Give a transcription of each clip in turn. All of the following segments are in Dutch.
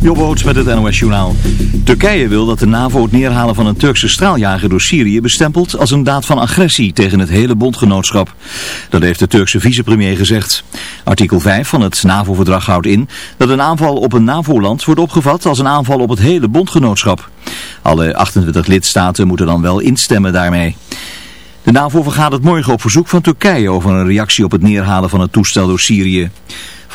Jobboot met het NOS Journaal. Turkije wil dat de NAVO het neerhalen van een Turkse straaljager door Syrië bestempelt als een daad van agressie tegen het hele bondgenootschap. Dat heeft de Turkse vicepremier gezegd. Artikel 5 van het NAVO-verdrag houdt in dat een aanval op een NAVO-land wordt opgevat als een aanval op het hele bondgenootschap. Alle 28 lidstaten moeten dan wel instemmen daarmee. De NAVO vergadert morgen op verzoek van Turkije over een reactie op het neerhalen van het toestel door Syrië.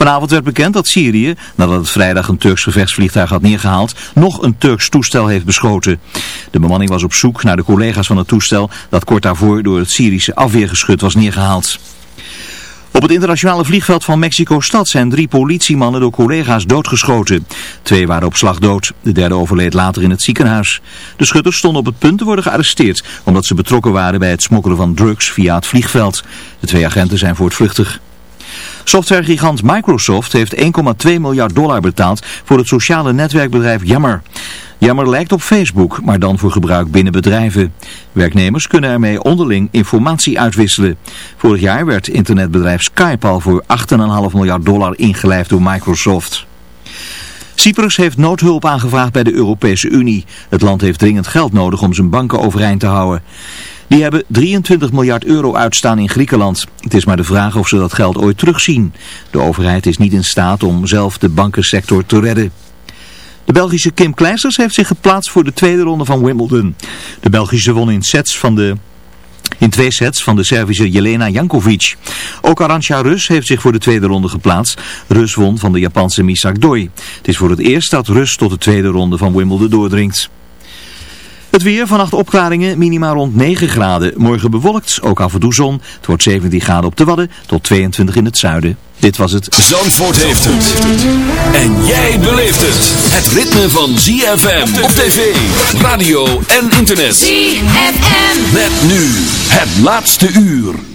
Vanavond werd bekend dat Syrië, nadat het vrijdag een Turks gevechtsvliegtuig had neergehaald, nog een Turks toestel heeft beschoten. De bemanning was op zoek naar de collega's van het toestel dat kort daarvoor door het Syrische afweergeschut was neergehaald. Op het internationale vliegveld van Mexico-stad zijn drie politiemannen door collega's doodgeschoten. Twee waren op slag dood. De derde overleed later in het ziekenhuis. De schutters stonden op het punt te worden gearresteerd, omdat ze betrokken waren bij het smokkelen van drugs via het vliegveld. De twee agenten zijn voortvluchtig. Softwaregigant Microsoft heeft 1,2 miljard dollar betaald voor het sociale netwerkbedrijf Yammer. Yammer lijkt op Facebook, maar dan voor gebruik binnen bedrijven. Werknemers kunnen ermee onderling informatie uitwisselen. Vorig jaar werd internetbedrijf Skype al voor 8,5 miljard dollar ingelijfd door Microsoft. Cyprus heeft noodhulp aangevraagd bij de Europese Unie. Het land heeft dringend geld nodig om zijn banken overeind te houden. Die hebben 23 miljard euro uitstaan in Griekenland. Het is maar de vraag of ze dat geld ooit terugzien. De overheid is niet in staat om zelf de bankensector te redden. De Belgische Kim Kleisters heeft zich geplaatst voor de tweede ronde van Wimbledon. De Belgische won in sets van de in twee sets van de Servische Jelena Jankovic. Ook Arantxa Rus heeft zich voor de tweede ronde geplaatst. Rus won van de Japanse Misak Doi. Het is voor het eerst dat Rus tot de tweede ronde van Wimbledon doordringt. Het weer, vannacht opklaringen, minima rond 9 graden. Morgen bewolkt, ook af en toe zon. Het wordt 17 graden op de Wadden tot 22 in het zuiden. Dit was het. Zandvoort heeft het. En jij beleeft het. Het ritme van ZFM op tv, radio en internet. ZFM. Met nu het laatste uur.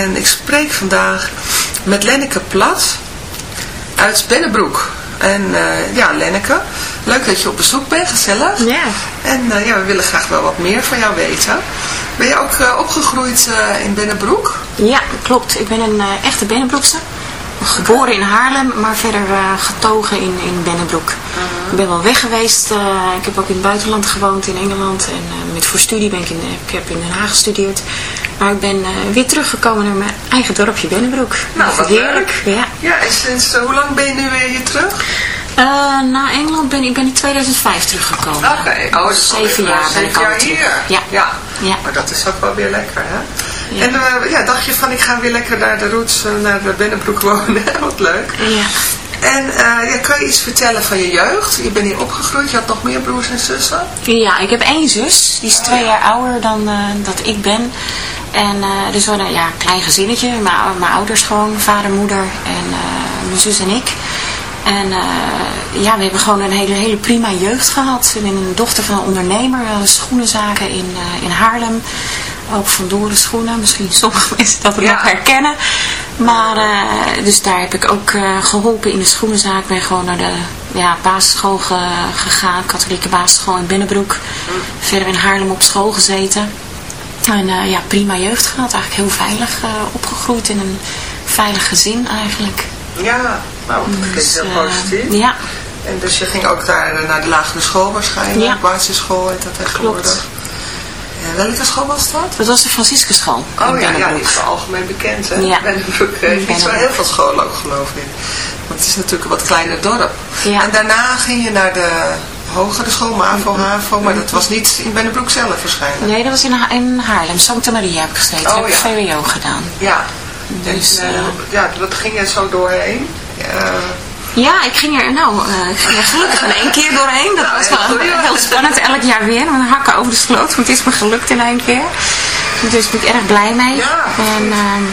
En ik spreek vandaag met Lenneke Plat uit Bennebroek. En uh, ja, Lenneke, leuk dat je op bezoek bent, gezellig. Ja. En uh, ja, we willen graag wel wat meer van jou weten. Ben je ook uh, opgegroeid in Bennebroek? Ja, klopt. Ik ben een echte Bennebroekse. Geboren in Haarlem, maar verder getogen in, in Bennebroek. Ik ben wel weg geweest. ik heb ook in het buitenland gewoond, in Engeland. En met voor studie ben ik, in, ik heb in Den Haag gestudeerd. Maar ik ben weer teruggekomen naar mijn eigen dorpje Binnenbroek. Nou, wat Heerlijk. leuk. Ja. Ja, en sinds eh, hoe lang ben je nu weer hier terug? Eh, na Engeland ben ik ben in 2005 teruggekomen. Oké, oh, is alweer, zeven eh, jaar ben ik al hier. Ja. ja. Ja. Maar dat is ook wel weer lekker, hè? Ja. En eh, ja, dacht je van, ik ga weer lekker naar de roots, eh, naar de Binnenbroek wonen. Wat leuk. Ja. En eh, ja, kan je iets vertellen van je jeugd? Je bent hier opgegroeid, je had nog meer broers en zussen? Ja, ik heb één zus. Die is twee jaar ouder dan eh, dat ik ben. En eh, dus wel een ja, klein gezinnetje. Mijn, ou- mijn ouders gewoon, vader, moeder en eh, mijn zus en ik. En eh, ja, we hebben gewoon een hele, hele prima jeugd gehad. Ik ben een dochter van een ondernemer, eh, schoenenzaken in, in Haarlem. Ook van Doren schoenen, misschien sommige mensen dat Ja. nog herkennen. Maar, dus daar heb ik ook eh, geholpen in de schoenenzaak. Ik ben gewoon naar de ja, basisschool ge- gegaan, katholieke basisschool in Binnenbroek. Verder in Haarlem op school gezeten. En eh, ja, prima jeugd gehad. Eigenlijk heel veilig eh, opgegroeid in een veilig gezin eigenlijk. Ja, nou, dat klinkt Dus, heel eh, positief. ja, En dus je ging ook daar naar de lagere school waarschijnlijk, Ja. basisschool heet dat tegenwoordig. Ja, welke school was dat? dat was de Franciscusschool in Oh ja, ja, die is wel algemeen bekend hè. Ja. Bennebroek heeft niet zo Bennebroek. heel veel scholen ook geloof ik. Want het is natuurlijk een wat kleiner dorp. Ja. En daarna ging je naar de hogere school, MAVO, HAVO, maar dat was niet in Bennebroek zelf waarschijnlijk. Nee, dat was in, Ha- in Haarlem. Santa Maria heb ik gezeten. Oh, heb ik. VWO gedaan. Ja. Dus, en, eh, eh, ja, dat ging je zo doorheen. Eh, Ja, ik ging er, nou, ik ging er gelukkig in één keer doorheen. Dat was wel heel spannend. Elk jaar weer. Met hakken over de sloot. Want het is me gelukt in één keer. Dus ben ik erg blij mee. Ja. En ehm,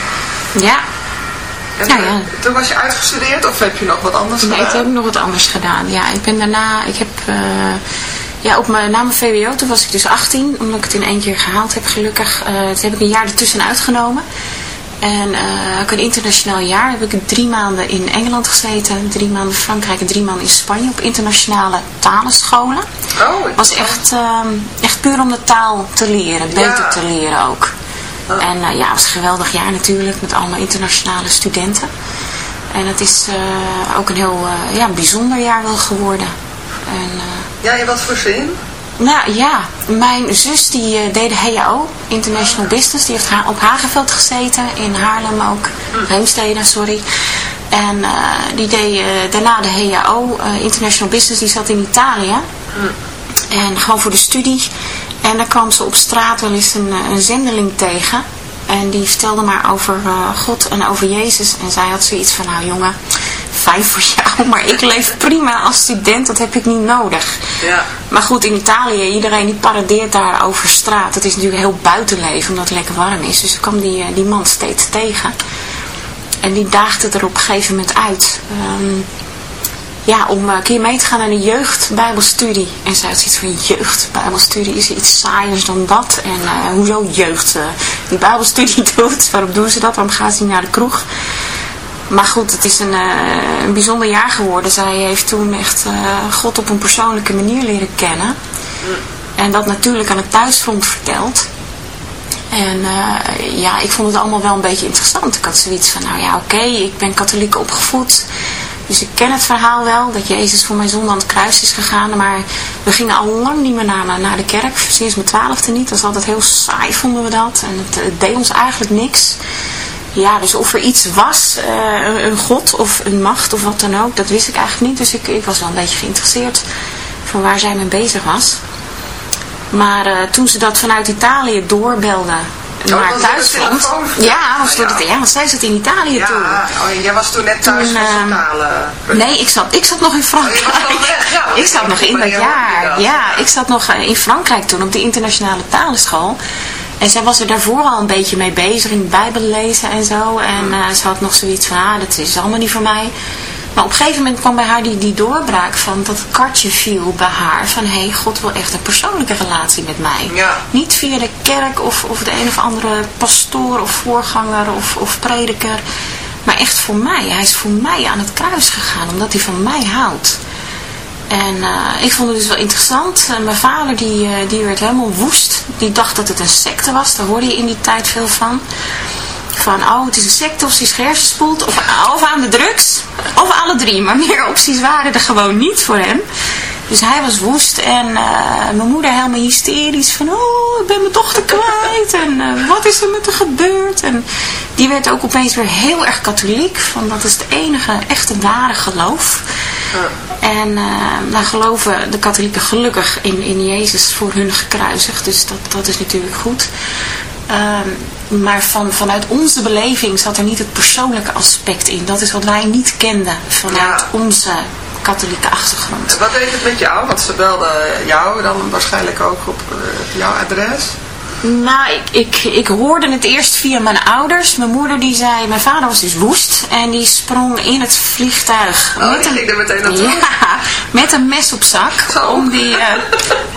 ja, en, Ja, eh, ja. Toen was je uitgestudeerd of heb je nog wat anders nee, gedaan? toen heb ik nog wat anders gedaan. Ja, ik ben daarna, ik heb, eh, ja, op mijn, na mijn VWO, toen was ik dus 18. Omdat ik het in één keer gehaald heb, gelukkig. Eh toen heb ik een jaar ertussen uitgenomen. En ook een internationaal jaar heb ik drie maanden in Engeland gezeten, drie maanden in Frankrijk en drie maanden in Spanje op internationale talenscholen. Oh, Het was echt, ehm, echt puur om de taal te leren, beter Ja. te leren ook. Oh. En eh, ja, het was een geweldig jaar natuurlijk met allemaal internationale studenten. En het is eh, ook een heel eh, ja, bijzonder jaar wel geworden. En, Ja, je wat voor zin? nou ja, mijn zus die deed de HAO, International Business. Die heeft op Hagenveld gezeten, in Haarlem ook. Heemstede, sorry. En die deed daarna de HAO, International Business, die zat in Italië. En gewoon voor de studie. En dan kwam ze op straat wel eens een, eh, een zendeling tegen. En die vertelde maar over eh, God en over Jezus. En zij had zoiets van, nou jongen, fijn voor jou, maar ik leef prima als student, dat heb ik niet nodig. Ja. Maar goed, in Italië, iedereen die paradeert daar over straat. Het is natuurlijk heel buitenleven, omdat het lekker warm is. Dus ik kwam die, eh, die man steeds tegen. En die daagde er op een gegeven moment uit. ehm, ja, om eh, een keer mee te gaan naar de jeugdbijbelstudie. En zij had zoiets van jeugdbijbelstudie, is iets saaiers dan dat? En eh, hoezo jeugd eh, die bijbelstudie doet? Waarom doen ze dat? Waarom gaan ze niet naar de kroeg? Maar goed, het is een, eh, een bijzonder jaar geworden. Zij heeft toen echt eh, God op een persoonlijke manier leren kennen. En dat natuurlijk aan het thuisfront verteld. En eh, ja, ik vond het allemaal wel een beetje interessant. Ik had zoiets van, nou ja, oké, ik ben katholiek opgevoed. Dus ik ken het verhaal wel, dat Jezus voor mijn zonde aan het kruis is gegaan. Maar we gingen al lang niet meer naar, naar de kerk, sinds mijn twaalfde niet. Dat was altijd heel saai, vonden we dat. En het, deed ons eigenlijk niks. Ja, dus of er iets was, eh, een- god of een macht of wat dan ook, dat wist ik eigenlijk niet. Dus ik, ik was wel een beetje geïnteresseerd van waar zij mee bezig was. Maar eh, toen ze dat vanuit Italië doorbelde de thuisfront. telefoon? Ja, was door Ja. de, ja, want zij zat in Italië toen. Ja, oh, jij was toen net thuis van ehm. Nee, ik zat, ik zat nog in Frankrijk. Oh, want ik zat nog in dat jaar. Ja, ik zat nog eh, in Frankrijk toen op de internationale talenschool. En zij was er daarvoor al een beetje mee bezig in Bijbel lezen en zo. En eh, ze had nog zoiets van, ah, dat is allemaal niet voor mij. Maar op een gegeven moment kwam bij haar die, die doorbraak van dat kartje viel bij haar. Van, hé, hey, God wil echt een persoonlijke relatie met mij. Ja. Niet via de kerk of, of de een of andere pastoor of voorganger of, of prediker. Maar echt voor mij. Hij is voor mij aan het kruis gegaan, omdat hij van mij houdt. En eh, ik vond het dus wel interessant. Mijn vader die, eh, die werd helemaal woest. Die dacht dat het een secte was. Daar hoorde je in die tijd veel van. Van, oh, het is een secte of ze is gehersenspoeld. Of, of aan de drugs. Of alle drie. Maar meer opties waren er gewoon niet voor hem. Dus hij was woest en mijn moeder helemaal hysterisch van, oh, ik ben mijn dochter kwijt en wat is er met haar gebeurd? En die werd ook opeens weer heel erg katholiek, van dat is het enige echte ware geloof. En uh, dan geloven de katholieken gelukkig in, in Jezus voor hun gekruisigd. Dus dat, dat is natuurlijk goed. Um, maar van, vanuit onze beleving zat er niet het persoonlijke aspect in. Dat is wat wij niet kenden vanuit onze katholieke achtergrond. wat deed het met jou? Want ze belden jou dan waarschijnlijk ook op uh, jouw adres. Nou, ik, ik, ik hoorde het eerst via mijn ouders. Mijn moeder die zei, mijn vader was dus woest. En die sprong in het vliegtuig. Oh, met een, er meteen naartoe? Ja, met een mes op zak. Om die, uh,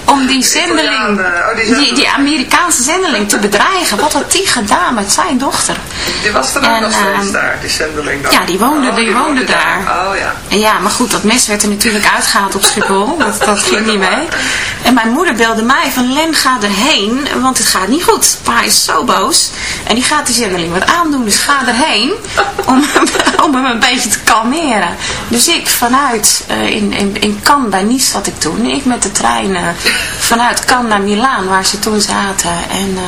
om die zendeling, oh, die, die, die, Amerikaanse zendeling te bedreigen. Wat had die gedaan met zijn dochter? Die was er ook nog steeds uh, daar, die zendeling dan? Ja, die woonde, oh, die, die woonde, woonde daar. daar. Oh ja. En ja, maar goed, dat mes werd er natuurlijk uitgehaald op Schiphol. Dat, dat ging niet mee. En mijn moeder belde mij van Len, ga erheen, want het gaat niet goed. Pa is zo boos. En die gaat die zendeling wat aandoen, dus ga erheen om, om hem een beetje te kalmeren. Dus ik vanuit, uh, in, in, in Cannes bij Nice zat ik toen. Ik met de trein uh, vanuit Cannes naar Milaan, waar ze toen zaten. En uh,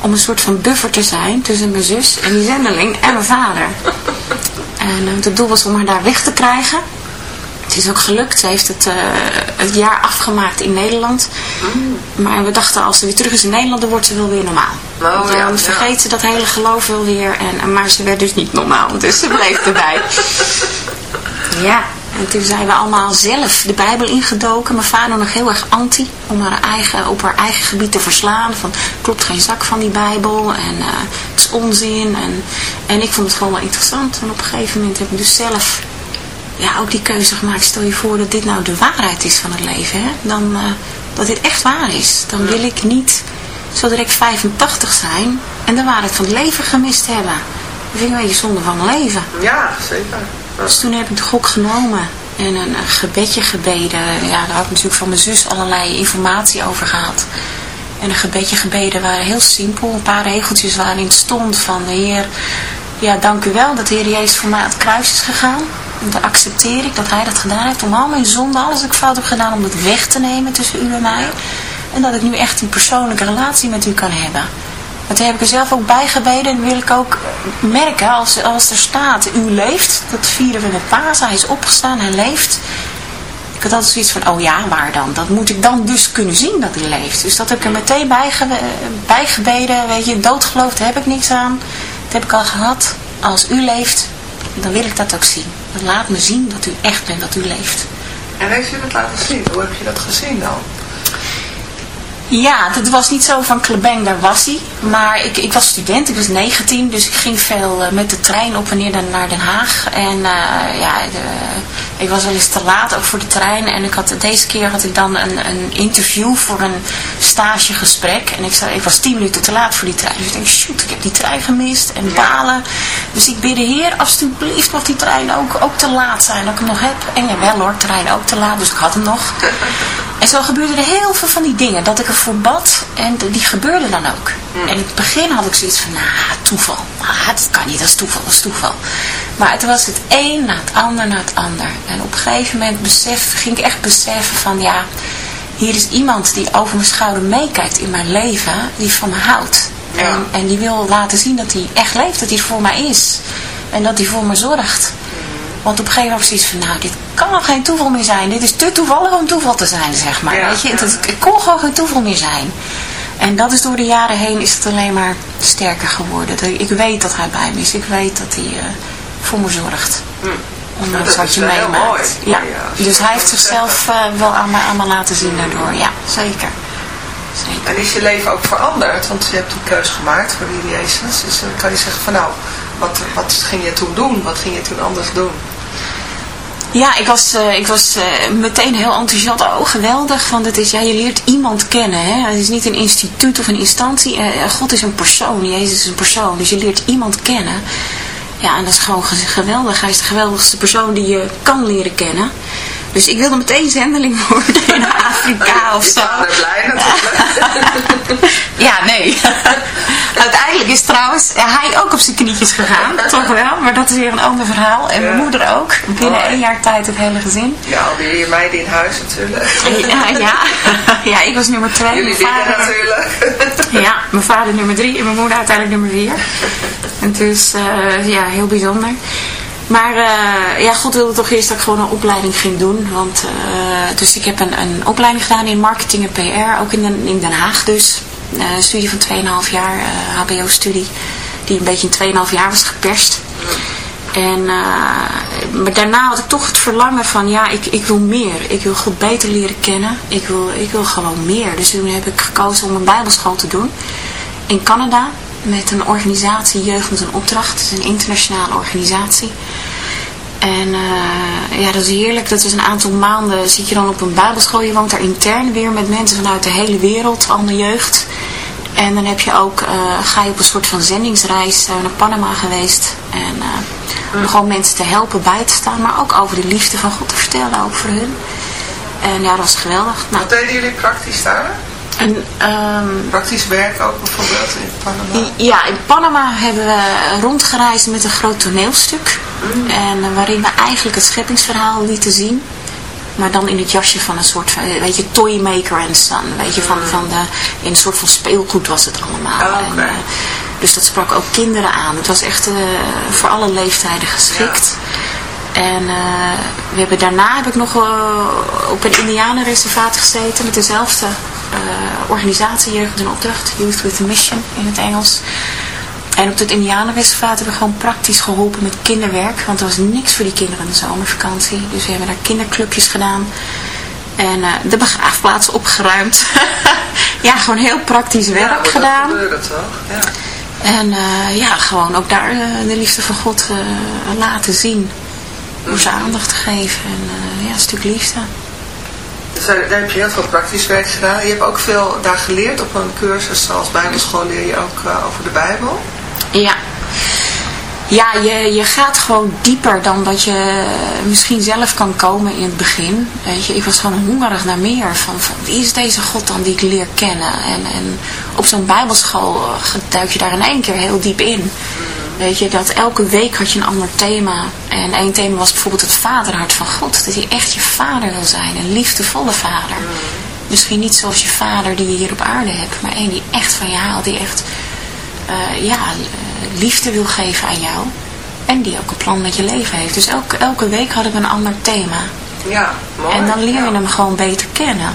om een soort van buffer te zijn tussen mijn zus en die zendeling en mijn vader. En het doel was om haar daar weg te krijgen. Het is ook gelukt. Ze heeft het, uh, het jaar afgemaakt in Nederland. Mm. Maar we dachten als ze weer terug is in Nederland, dan wordt ze wel weer normaal. Oh, dan ja, vergeet ja. ze dat hele geloof wel weer. En, maar ze werd dus niet normaal. Dus ze bleef erbij. ja. En toen zijn we allemaal zelf de Bijbel ingedoken. Mijn vader nog heel erg anti. Om haar eigen, op haar eigen gebied te verslaan. Van klopt geen zak van die Bijbel. En uh, het is onzin. En, en ik vond het gewoon wel interessant. En op een gegeven moment heb ik dus zelf ja, ook die keuze gemaakt. Stel je voor dat dit nou de waarheid is van het leven. Hè? Dan, uh, dat dit echt waar is. Dan wil ik niet zo direct 85 zijn en de waarheid van het leven gemist hebben. Dat vind ik een beetje zonde van mijn leven. Ja, zeker. Dus toen heb ik de gok genomen en een, een gebedje gebeden. Ja, daar had ik natuurlijk van mijn zus allerlei informatie over gehad. En een gebedje gebeden waren heel simpel. Een paar regeltjes waarin stond van de Heer... Ja, dank u wel dat de Heer Jezus voor mij aan het kruis is gegaan. Dan accepteer ik dat Hij dat gedaan heeft om al mijn zonde, alles wat ik fout heb gedaan, om het weg te nemen tussen u en mij. En dat ik nu echt een persoonlijke relatie met u kan hebben. Want toen heb ik er zelf ook bij gebeden en wil ik ook merken als, als er staat, u leeft, dat vieren we met Pasen, hij is opgestaan, hij leeft. Ik had altijd zoiets van, oh ja, waar dan? Dat moet ik dan dus kunnen zien dat hij leeft. Dus dat heb ik er meteen bij, bij gebeden, weet je, doodgeloof, daar heb ik niks aan. Dat heb ik al gehad. Als u leeft, dan wil ik dat ook zien. Laat me zien dat u echt bent, dat u leeft. En heeft u dat laten zien? Hoe heb je dat gezien dan? Ja, het was niet zo van Klebeng, daar was hij. Maar ik, ik was student, ik was 19, dus ik ging veel uh, met de trein op en neer naar Den Haag. En uh, ja, de, ik was wel eens te laat ook voor de trein. En ik had, deze keer had ik dan een, een interview voor een stagegesprek. En ik, ik was 10 minuten te laat voor die trein. Dus ik denk, shoot, ik heb die trein gemist en balen. Dus ik bid de heer, alsjeblieft mag die trein ook, ook te laat zijn, dat ik hem nog heb. En jawel hoor, trein ook te laat, dus ik had hem nog. En zo gebeurden er heel veel van die dingen. Dat ik ervoor bad en die gebeurden dan ook. Hmm. En in het begin had ik zoiets van, nou, toeval. Ah, dat kan niet, dat is toeval, dat is toeval. Maar het was het een na het ander na het ander. En op een gegeven moment besef, ging ik echt beseffen van, ja, hier is iemand die over mijn schouder meekijkt in mijn leven, die van me houdt. Ja. En, en die wil laten zien dat hij echt leeft, dat hij voor mij is. En dat hij voor me zorgt. Want op een gegeven moment zoiets van, nou, dit kan nog geen toeval meer zijn. Dit is te toevallig om toeval te zijn, zeg maar. Ja, Weet je, ja. het, het kon gewoon geen toeval meer zijn. En dat is door de jaren heen is het alleen maar sterker geworden. Ik weet dat hij bij me is. Ik weet dat hij eh, voor me zorgt. Ondanks Dat wat je meemaakt. Ja. Dus hij heeft zichzelf eh, wel aan me, aan me laten zien daardoor. Ja, zeker. Zeker. En is je leven ook veranderd? Want je hebt een keuze gemaakt voor die Jezus. Dus dan kan je zeggen van nou, wat, wat ging je toen doen? Wat ging je toen anders doen? Ja, ik was, eh, ik was eh, meteen heel enthousiast. Oh, geweldig. Want het is, ja, je leert iemand kennen. Hè? Het is niet een instituut of een instantie. Eh, God is een persoon. Jezus is een persoon. Dus je leert iemand kennen. Ja, en dat is gewoon ge- geweldig. Hij is de geweldigste persoon die je kan leren kennen. Dus ik wilde meteen zendeling worden in Afrika of zo. Ben blij natuurlijk. ja, nee. Uiteindelijk is trouwens hij ook op zijn knietjes gegaan, toch wel. Maar dat is weer een ander verhaal. En mijn moeder ook. Binnen één jaar tijd het hele gezin. Ja, alweer je meiden in huis natuurlijk. Ja, ja. ja ik was nummer twee. Jullie mijn vader, natuurlijk. Ja, mijn vader nummer drie en mijn moeder uiteindelijk nummer vier. En dus, uh, ja, heel bijzonder. Maar uh, ja, God wilde toch eerst dat ik gewoon een opleiding ging doen. Want, uh, dus ik heb een, een opleiding gedaan in marketing en PR, ook in Den, in Den Haag dus. Uh, een studie van 2,5 jaar, hbo-studie, die een beetje in 2,5 jaar was geperst. En maar daarna had ik toch het verlangen van, ja, ik, ik wil meer. Ik wil God beter leren kennen. Ik wil, ik wil gewoon meer. Dus toen heb ik gekozen om een bijbelschool te doen in Canada met een organisatie Jeugd met een Opdracht. Het is een internationale organisatie. En uh, ja, dat is heerlijk. Dat is een aantal maanden zit je dan op een bijbelschool. Je woont daar intern weer met mensen vanuit de hele wereld, al de jeugd. En dan heb je ook, uh, ga je op een soort van zendingsreis uh, naar Panama geweest. En om gewoon mensen te helpen bij te staan. Maar ook over de liefde van God te vertellen, voor hun. En ja, dat was geweldig. Nou, Wat deden jullie praktisch daar? En, um, Praktisch werk ook bijvoorbeeld in Panama? Ja, in Panama hebben we rondgereisd met een groot toneelstuk. Mm. En waarin we eigenlijk het scheppingsverhaal lieten zien. Maar dan in het jasje van een soort van, weet je, Toymaker and Son. Weet je, van, mm. van de, in een soort van speelgoed was het allemaal. Oh, okay. en, uh, dus dat sprak ook kinderen aan. Het was echt uh, voor alle leeftijden geschikt. Ja. En uh, we hebben, daarna heb ik nog op een indianenreservaat gezeten met dezelfde organisatie Jeugd en Opdracht, Youth with a Mission in het Engels. En op het Indianenreservaat hebben we gewoon praktisch geholpen met kinderwerk, want er was niks voor die kinderen in de zomervakantie. Dus we hebben daar kinderclubjes gedaan en uh, de begraafplaats opgeruimd. ja, gewoon heel praktisch werk ja, gedaan. Dat toch? Ja. En uh, ja, gewoon ook daar de liefde van God laten zien. Door ze aandacht te geven en ja, een stuk liefde. Dus daar, heb je heel veel praktisch werk gedaan. Je hebt ook veel daar geleerd op een cursus zoals Bijbelschool leer je ook uh, over de Bijbel. Ja. Ja, je, je gaat gewoon dieper dan dat je misschien zelf kan komen in het begin. Weet je, ik was gewoon hongerig naar meer. Van, van wie is deze God dan die ik leer kennen? En, en op zo'n bijbelschool duik je daar in één keer heel diep in. Weet je, dat elke week had je een ander thema. En één thema was bijvoorbeeld het vaderhart van God. Dat hij echt je vader wil zijn. Een liefdevolle vader. Misschien niet zoals je vader die je hier op aarde hebt. Maar één die echt van je haalt. Die echt uh, ja, liefde wil geven aan jou. En die ook een plan met je leven heeft. Dus elke, elke week hadden we een ander thema. Ja, mooi. En dan leer je hem gewoon beter kennen.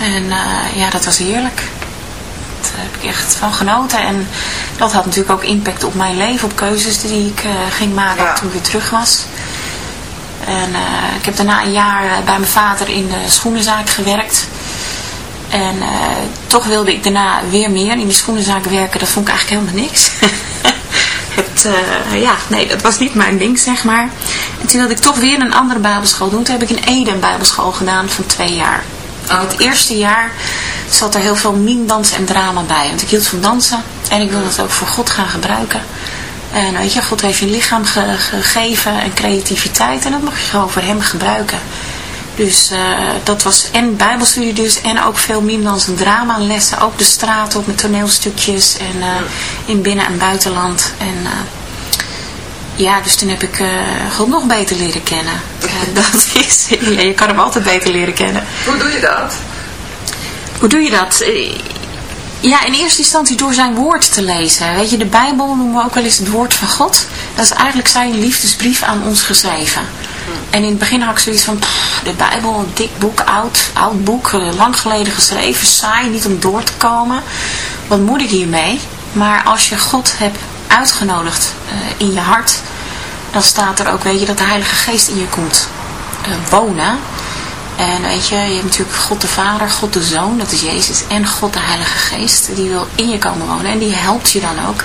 En uh, ja, dat was heerlijk. Daar heb ik echt van genoten. En dat had natuurlijk ook impact op mijn leven, op keuzes die ik uh, ging maken ja. toen ik weer terug was. En uh, ik heb daarna een jaar bij mijn vader in de schoenenzaak gewerkt. En uh, toch wilde ik daarna weer meer in die schoenenzaak werken. Dat vond ik eigenlijk helemaal niks. het, uh, ja, nee, dat was niet mijn ding, zeg maar. En toen wilde ik toch weer een andere bijbelschool doen. Toen heb ik in Ede een bijbelschool gedaan van twee jaar. In het eerste jaar zat er heel veel meme-dans en drama bij. Want ik hield van dansen en ik wilde het ook voor God gaan gebruiken. En weet je, God heeft je lichaam ge gegeven en creativiteit en dat mag je gewoon voor hem gebruiken. Dus uh, dat was en bijbelstudie dus en ook veel mimdans en drama lessen. Ook de straat op met toneelstukjes en uh, in binnen- en buitenland. En uh, ja, dus toen heb ik God nog beter leren kennen. dat is, ja, je kan hem altijd beter leren kennen. Hoe doe je dat? Hoe doe je dat? Ja, in eerste instantie door zijn woord te lezen. Weet je, de Bijbel noemen we ook wel eens het woord van God. Dat is eigenlijk zijn liefdesbrief aan ons geschreven. En in het begin had ik zoiets van, de Bijbel, een dik boek, oud, oud boek, lang geleden geschreven, saai, niet om door te komen. Wat moet ik hiermee? Maar als je God hebt uitgenodigd uh, in je hart, dan staat er ook, weet je, dat de Heilige Geest in je komt wonen. En weet je, je hebt natuurlijk God de Vader, God de Zoon, dat is Jezus, en God de Heilige Geest, die wil in je komen wonen en die helpt je dan ook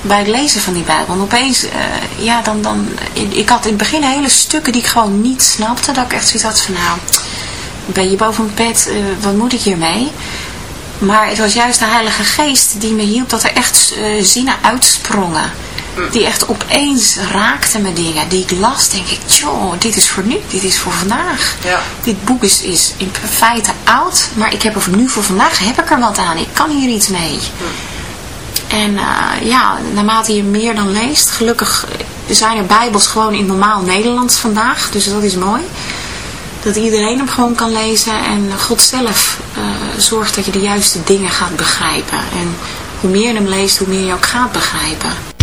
bij het lezen van die Bijbel. En opeens, uh, ja, dan, dan, ik had in het begin hele stukken die ik gewoon niet snapte, dat ik echt zoiets had van, nou, ben je boven mijn bed, uh, wat moet ik hiermee? Maar het was juist de Heilige Geest die me hielp dat er echt uh, zinnen uitsprongen. Die echt opeens raakten me dingen. Die ik las, denk ik, joh, dit is voor nu, dit is voor vandaag. Ja. Dit boek is, is in feite oud, maar ik heb er nu voor vandaag, heb ik er wat aan. Ik kan hier iets mee. En eh, ja, naarmate je meer dan leest, gelukkig zijn er bijbels gewoon in normaal Nederlands vandaag. Dus dat is mooi. Dat iedereen hem gewoon kan lezen en God zelf eh, zorgt dat je de juiste dingen gaat begrijpen. En hoe meer je hem leest, hoe meer je ook gaat begrijpen.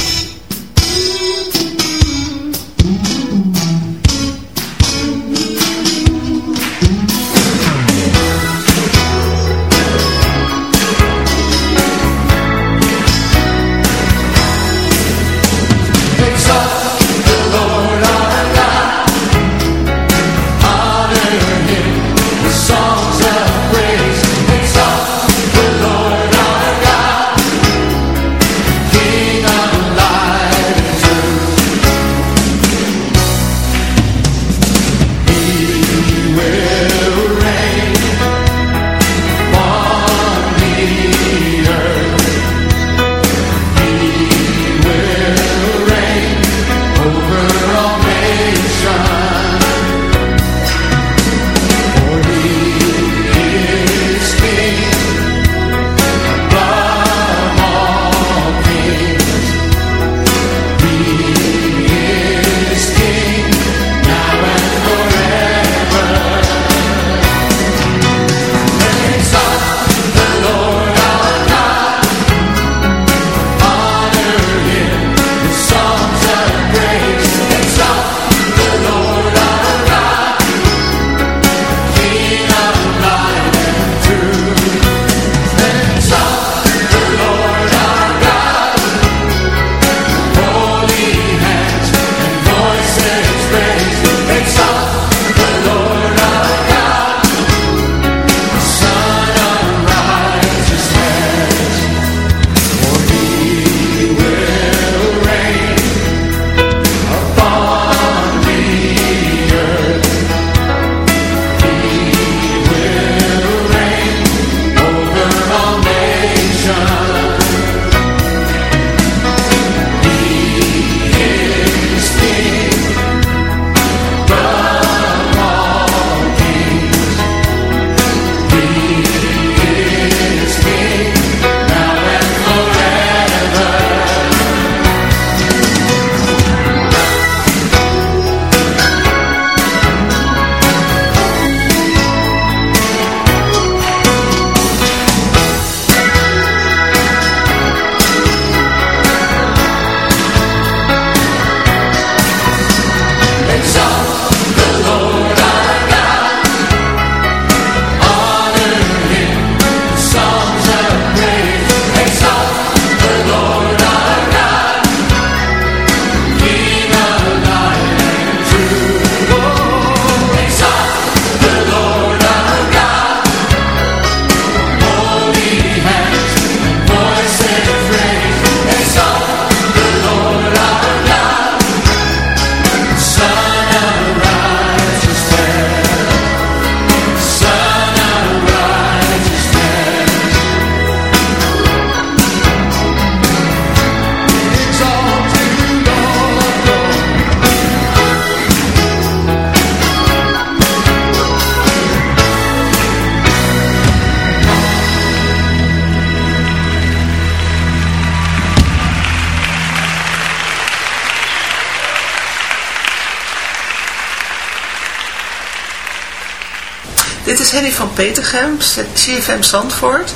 Henny van Petergem, CFM Zandvoort.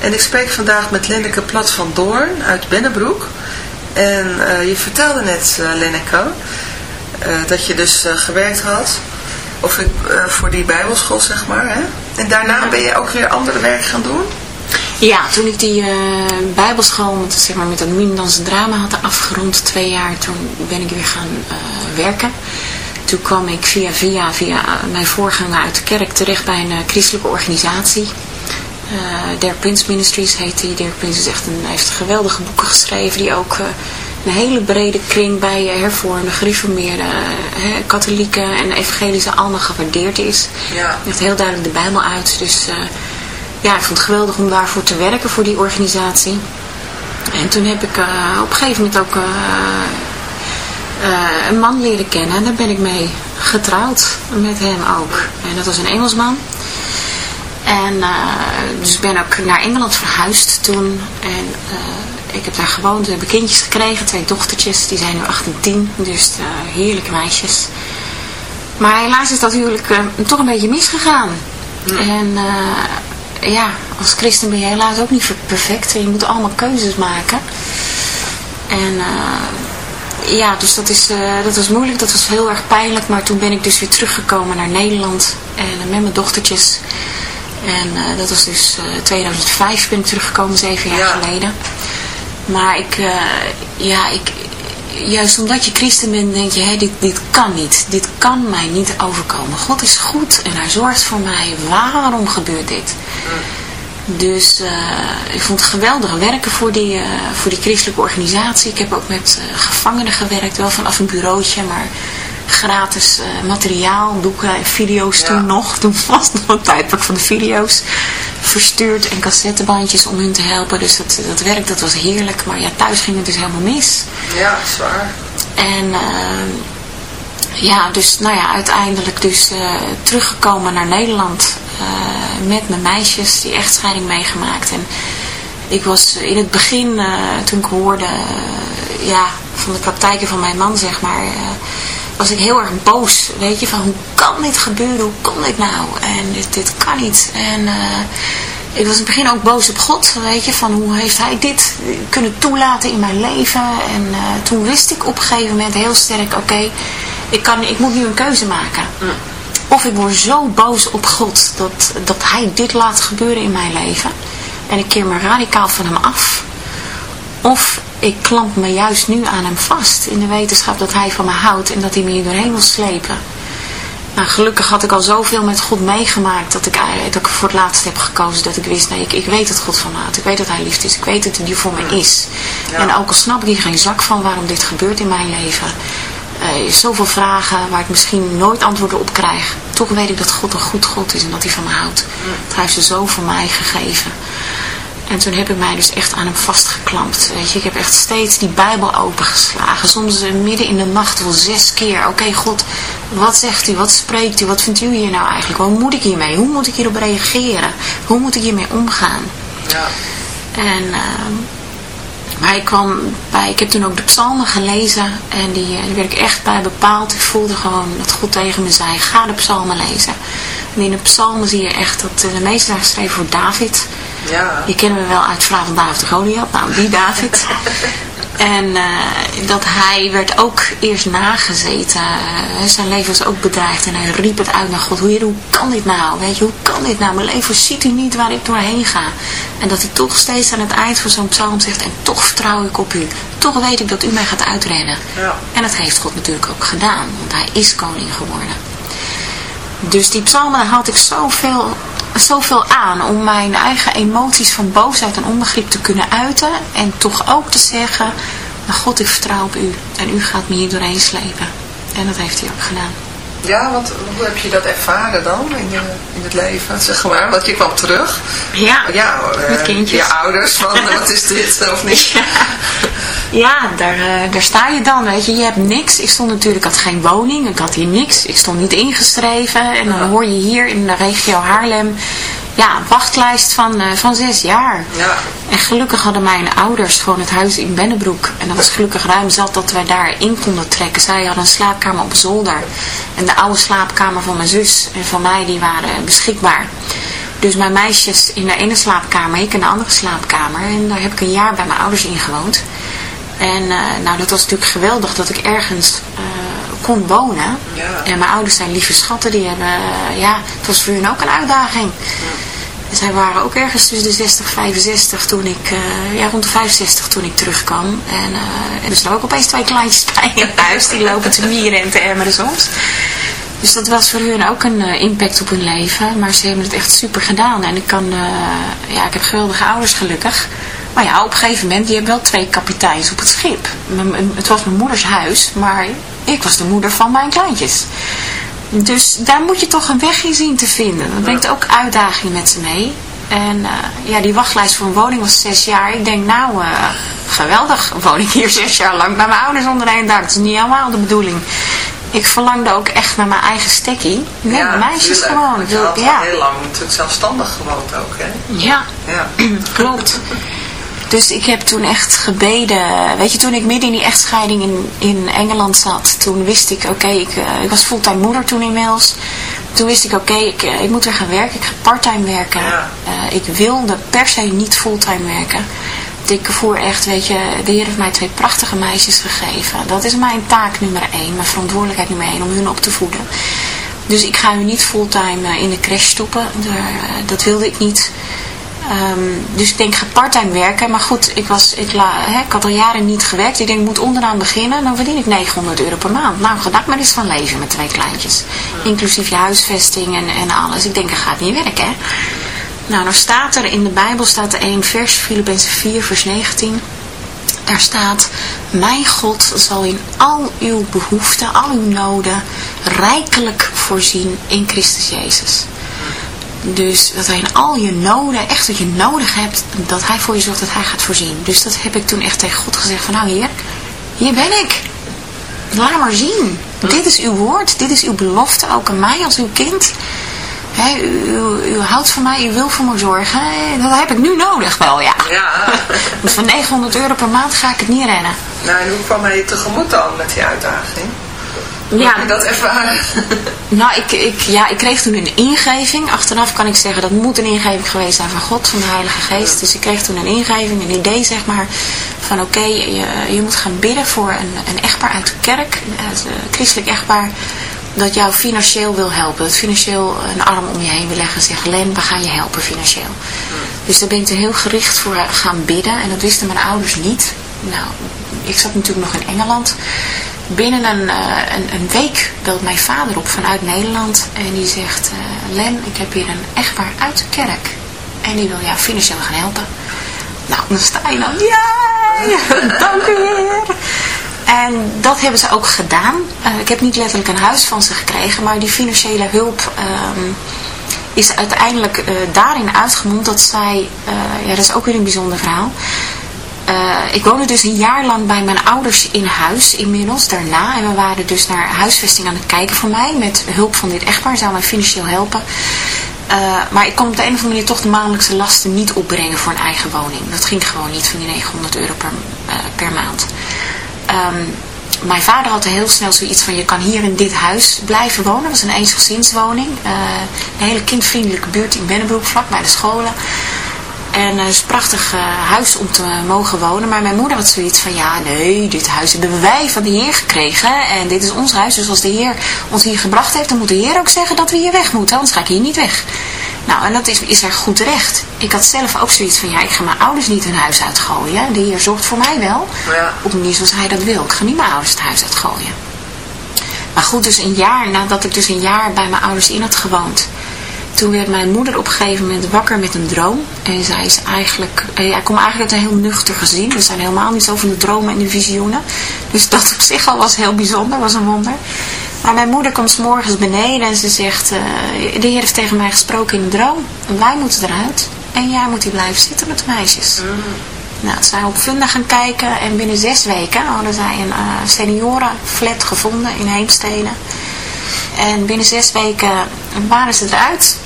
En ik spreek vandaag met Lenneke Plat van Doorn uit Bennebroek. En uh, je vertelde net, uh, Lenneke, uh, dat je dus gewerkt had of voor die bijbelschool, zeg maar. Hè? En daarna ben je ook weer andere werk gaan doen? Ja, toen ik die bijbelschool met, zeg maar, met dat Mimdans drama had afgerond, twee jaar, toen ben ik weer gaan werken toen kwam ik via, via, via mijn voorganger uit de kerk terecht bij een uh, christelijke organisatie. Uh, Prince Ministries heet die. Der Prince is echt een, heeft geweldige boeken geschreven die ook uh, een hele brede kring bij hervormde, gereformeerde, katholieken en evangelische allemaal gewaardeerd is. Ja. Echt heel duidelijk de Bijbel uit. Dus ja, ik vond het geweldig om daarvoor te werken voor die organisatie. En toen heb ik op een gegeven moment ook een man leren kennen. En daar ben ik mee getrouwd met hem ook. En dat was een Engelsman. En dus ik ben ook naar Engeland verhuisd toen. En ik heb daar gewoond, we hebben kindjes gekregen, twee dochtertjes, die zijn nu 8 en 10, dus uh, heerlijke meisjes. Maar helaas is dat huwelijk uh, toch een beetje misgegaan. En uh, ja, als christen ben je helaas ook niet perfect en je moet allemaal keuzes maken. En ja, dus dat, is, dat was moeilijk, dat was heel erg pijnlijk, maar toen ben ik dus weer teruggekomen naar Nederland en met mijn dochtertjes. En dat was dus 2005 ben ik teruggekomen, zeven jaar geleden. Maar ik, uh, ja, ik, juist omdat je christen bent, denk je, hé, dit, dit kan niet. Dit kan mij niet overkomen. God is goed en hij zorgt voor mij. Waarom gebeurt dit? Dus uh, ik vond het geweldig werken voor die, uh, voor die christelijke organisatie. Ik heb ook met gevangenen gewerkt, wel vanaf een bureautje, maar gratis materiaal, boeken en video's toen nog. Toen was nog een tijdperk van de video's verstuurd en cassettebandjes om hun te helpen. Dus dat, dat werk dat was heerlijk. Maar ja, thuis ging het dus helemaal mis. Ja, zwaar. En ja, dus nou ja, uiteindelijk dus uh, teruggekomen naar Nederland uh, met mijn meisjes, die echtscheiding meegemaakt. En ik was in het begin, toen ik hoorde ja, van de praktijken van mijn man, zeg maar was ik heel erg boos, weet je, van hoe kan dit gebeuren, hoe kan dit nou? En dit, dit kan niet. En ik was in het begin ook boos op God, weet je, van hoe heeft hij dit kunnen toelaten in mijn leven? En toen wist ik op een gegeven moment heel sterk, oké, ik kan, ik moet nu een keuze maken. Of ik word zo boos op God dat, dat hij dit laat gebeuren in mijn leven. En ik keer me radicaal van hem af. Of ik klamp me juist nu aan hem vast. In de wetenschap dat hij van me houdt en dat hij me hier doorheen wil slepen. Nou, gelukkig had ik al zoveel met God meegemaakt dat ik, dat ik voor het laatst heb gekozen. Dat ik wist, nee, ik, ik weet dat God van me houdt. Ik weet dat hij liefde is. Ik weet dat hij voor me is. En ook al snap ik hier geen zak van waarom dit gebeurt in mijn leven. Uh, zoveel vragen waar ik misschien nooit antwoorden op krijg. Toch weet ik dat God een goed God is en dat hij van me houdt. Dat hij heeft ze zo voor mij gegeven. En toen heb ik mij dus echt aan hem vastgeklampt. Weet je, ik heb echt steeds die Bijbel opengeslagen. Soms midden in de nacht wel zes keer. Oké, God, wat zegt u? Wat spreekt u? Wat vindt u hier nou eigenlijk? Hoe moet ik hiermee? Hoe moet ik hierop reageren? Hoe moet ik hiermee omgaan? Ja. En, uh, maar ik kwam bij, ik heb toen ook de psalmen gelezen. En die, eh, die werd ik echt bij bepaald. Ik voelde gewoon dat God tegen me zei, ga de psalmen lezen. En in de psalmen zie je echt dat de meeste zijn geschreven voor David... Ja. Die kennen we wel uit Vraag van David de Goliath. Nou, die David. en uh, dat hij werd ook eerst nagezeten. Uh, zijn leven was ook bedreigd. En hij riep het uit naar God. Hoe, hoe kan dit nou? Weet je, hoe kan dit nou? Mijn leven ziet u niet waar ik doorheen ga. En dat hij toch steeds aan het eind van zo'n psalm zegt. En toch vertrouw ik op u. Toch weet ik dat u mij gaat uitredden. Ja. En dat heeft God natuurlijk ook gedaan. Want hij is koning geworden. Dus die psalmen had ik zoveel zoveel aan om mijn eigen emoties van boosheid en onbegrip te kunnen uiten. En toch ook te zeggen, maar God ik vertrouw op u en u gaat me hier doorheen slepen. En dat heeft hij ook gedaan. Ja, want hoe heb je dat ervaren dan in, je, in het leven, zeg maar? Want je kwam terug. Ja, ja met kindjes. Je ouders, van wat is dit of niet? Ja, ja daar, uh, daar sta je dan, weet je. Je hebt niks. Ik stond natuurlijk, ik had geen woning. Ik had hier niks. Ik stond niet ingeschreven. En dan hoor je hier in de regio Haarlem ja, een wachtlijst van, uh, van zes jaar. Ja. En gelukkig hadden mijn ouders gewoon het huis in Bennebroek. En dat was gelukkig ruim zat dat wij daar in konden trekken. Zij hadden een slaapkamer op zolder. En de oude slaapkamer van mijn zus en van mij, die waren beschikbaar. Dus mijn meisjes in de ene slaapkamer, ik in de andere slaapkamer. En daar heb ik een jaar bij mijn ouders in gewoond. En uh, nou, dat was natuurlijk geweldig dat ik ergens uh, kon wonen. Ja. En mijn ouders zijn lieve schatten, die hebben, uh, ja, het was voor hun ook een uitdaging. Ja. Zij waren ook ergens tussen de 60 en 65 toen ik, ja, rond de 65 toen ik terugkwam. En, en er zijn ook opeens twee kleintjes bij in huis, die lopen te mieren en te emmeren soms. Dus dat was voor hun ook een impact op hun leven. Maar ze hebben het echt super gedaan. En ik kan, ja, ik heb geweldige ouders gelukkig. Maar ja, op een gegeven moment, je hebt wel twee kapiteins op het schip. Het was mijn moeders huis, maar ik was de moeder van mijn kleintjes. Dus daar moet je toch een weg in zien te vinden. Dat brengt ook uitdagingen met ze mee. En uh, ja, die wachtlijst voor een woning was zes jaar. Ik denk, nou, uh, geweldig. Woon ik hier zes jaar lang bij mijn ouders onder één dak. Dat is niet helemaal de bedoeling. Ik verlangde ook echt naar mijn eigen stekkie. Met ja, meisjes gewoon. Je had ja. heel lang natuurlijk zelfstandig gewoond ook, hè? Ja, ja. klopt. Dus ik heb toen echt gebeden. Weet je, toen ik midden in die echtscheiding in, in Engeland zat, toen wist ik, oké, ik, uh, ik was fulltime moeder toen inmiddels. Toen wist ik, oké, ik, uh, ik moet er gaan werken. Ik ga parttime werken. Uh, ik wilde per se niet fulltime werken. Ik voer echt, weet je, de Heer heeft mij twee prachtige meisjes gegeven. Dat is mijn taak nummer één, mijn verantwoordelijkheid nummer één, om hun op te voeden. Dus ik ga hun niet fulltime in de crash stoppen. dat wilde ik niet. Um, dus ik denk, ga parttime werken. Maar goed, ik, was, ik, had al jaren niet gewerkt. Ik denk, ik moet onderaan beginnen. Dan verdien ik 900 euro per maand. Nou, gedacht maar eens van leven met twee kleintjes. Inclusief je huisvesting en, en alles. Ik denk, dat gaat niet werken, hè. Nou, dan staat er in de Bijbel, staat er één vers, Filippenzen 4, vers 19. Daar staat, mijn God zal in al uw behoeften, al uw noden, rijkelijk voorzien in Christus Jezus. Dus dat hij in al je noden, echt wat je nodig hebt, dat hij voor je zorgt dat hij gaat voorzien. Dus dat heb ik toen echt tegen God gezegd van nou heer, hier ben ik. Laat maar zien. Dit is uw woord, dit is uw belofte, ook aan mij als uw kind. He, u, u, u, houdt van mij, u wil voor me zorgen. Dat heb ik nu nodig wel, ja. ja. dus voor 900 euro per maand ga ik het niet rennen. Nou, en hoe kwam hij tegemoet dan met die uitdaging? Ja. dat ervaren? nou, ik, ik, ja, ik kreeg toen een ingeving. Achteraf kan ik zeggen, dat moet een ingeving geweest zijn van God, van de Heilige Geest. Dus ik kreeg toen een ingeving, een idee zeg maar, van oké, je, je moet gaan bidden voor een, een echtpaar uit de kerk, een christelijk echtpaar, dat jou financieel wil helpen. Dat financieel een arm om je heen wil leggen en zeggen, Len, we gaan je helpen financieel. Dus daar ben ik er heel gericht voor gaan bidden en dat wisten mijn ouders niet. Nou, ik zat natuurlijk nog in Engeland binnen een, uh, een, een, week belt mijn vader op vanuit Nederland. En die zegt, uh, Len, ik heb hier een echtpaar uit de kerk. En die wil jou financieel gaan helpen. Nou, dan sta je dan, ja, dank u heer. En dat hebben ze ook gedaan. Uh, ik heb niet letterlijk een huis van ze gekregen, maar die financiële hulp um, is uiteindelijk daarin uitgemond dat zij, ja dat is ook weer een bijzonder verhaal, uh, ik woonde dus een jaar lang bij mijn ouders in huis inmiddels, daarna. En we waren dus naar huisvesting aan het kijken voor mij. Met hulp van dit echtpaar zou mij financieel helpen. Uh, maar ik kon op de een of andere manier toch de maandelijkse lasten niet opbrengen voor een eigen woning. Dat ging gewoon niet van die 900 euro per, uh, per maand. Um, mijn vader had heel snel zoiets van, je kan hier in dit huis blijven wonen. Dat was een eensgezinswoning. een hele kindvriendelijke buurt in Bennebroek, vlak bij de scholen. En het is een prachtig uh, huis om te mogen wonen. Maar mijn moeder had zoiets van, ja nee, dit huis hebben wij van de Heer gekregen. En dit is ons huis. Dus als de Heer ons hier gebracht heeft, dan moet de Heer ook zeggen dat we hier weg moeten. Anders ga ik hier niet weg. Nou, en dat is, is er goed recht. Ik had zelf ook zoiets van, ja, ik ga mijn ouders niet hun huis uitgooien. De Heer zorgt voor mij wel. Ja. Op een manier zoals hij dat wil. Ik ga niet mijn ouders het huis uitgooien. Maar goed, dus een jaar nadat ik dus een jaar bij mijn ouders in had gewoond toen werd mijn moeder op een gegeven moment wakker met een droom. En zij is eigenlijk, eh, ja, komt eigenlijk uit een heel nuchter gezin. We zijn helemaal niet zo van de dromen en de visioenen. Dus dat op zich al was heel bijzonder, was een wonder. Maar mijn moeder komt morgens beneden en ze zegt, uh, de heer heeft tegen mij gesproken in een droom. Wij moeten eruit. En jij moet hier blijven zitten met de meisjes. Mm. Nou, ze zijn op funda gaan kijken en binnen zes weken hadden zij een uh, seniorenflat gevonden in Heemstede. En binnen zes weken waren ze eruit.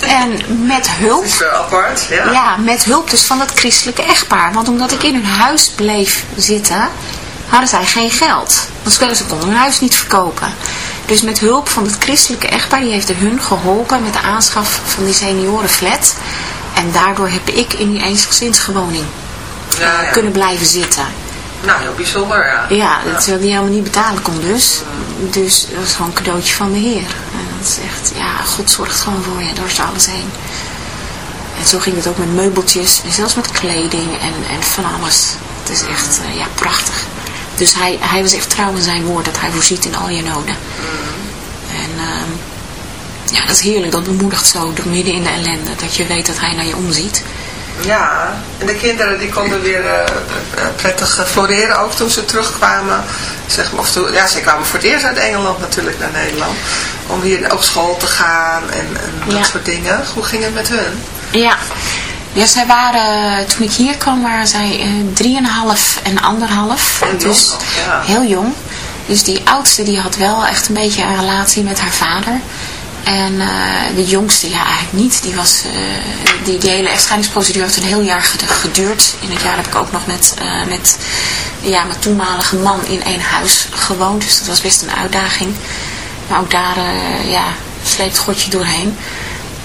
En met hulp. Dat is apart, ja. Ja, met hulp dus van het christelijke echtpaar. Want omdat ik in hun huis bleef zitten, hadden zij geen geld. Want ze konden hun huis niet verkopen. Dus met hulp van het christelijke echtpaar, die heeft er hun geholpen met de aanschaf van die seniorenflat. En daardoor heb ik in die eensgezinsgewoning ja, ja. kunnen blijven zitten. Nou, heel bijzonder, ja. Ja, dat ja. die helemaal niet betalen kon dus. Dus dat is gewoon een cadeautje van de Heer. En dat is echt, ja, God zorgt gewoon voor je door alles heen. En zo ging het ook met meubeltjes en zelfs met kleding en, en van alles. Het is echt, uh, ja, prachtig. Dus hij, hij was echt trouw in zijn woord dat hij voorziet in al je noden. En uh, ja, dat is heerlijk. Dat bemoedigt zo door midden in de ellende. Dat je weet dat hij naar je omziet. Ja, en de kinderen die konden weer uh, prettig floreren ook toen ze terugkwamen. Zeg maar, of toen, ja, ze kwamen voor het eerst uit Engeland natuurlijk naar Nederland. Om hier op school te gaan en, en dat soort dingen. Hoe ging het met hun? Ja. Ja, zij waren, toen ik hier kwam, waren zij drieënhalf en anderhalf. Heel dus jong nog, ja. heel jong. Dus die oudste die had wel echt een beetje een relatie met haar vader. En uh, de jongste, ja eigenlijk niet. Die, was, uh, die, hele echtscheidingsprocedure heeft een heel jaar geduurd. In het jaar heb ik ook nog met, uh, met ja, mijn toenmalige man in één huis gewoond. Dus dat was best een uitdaging. Maar ook daar ja, sleept Godje doorheen.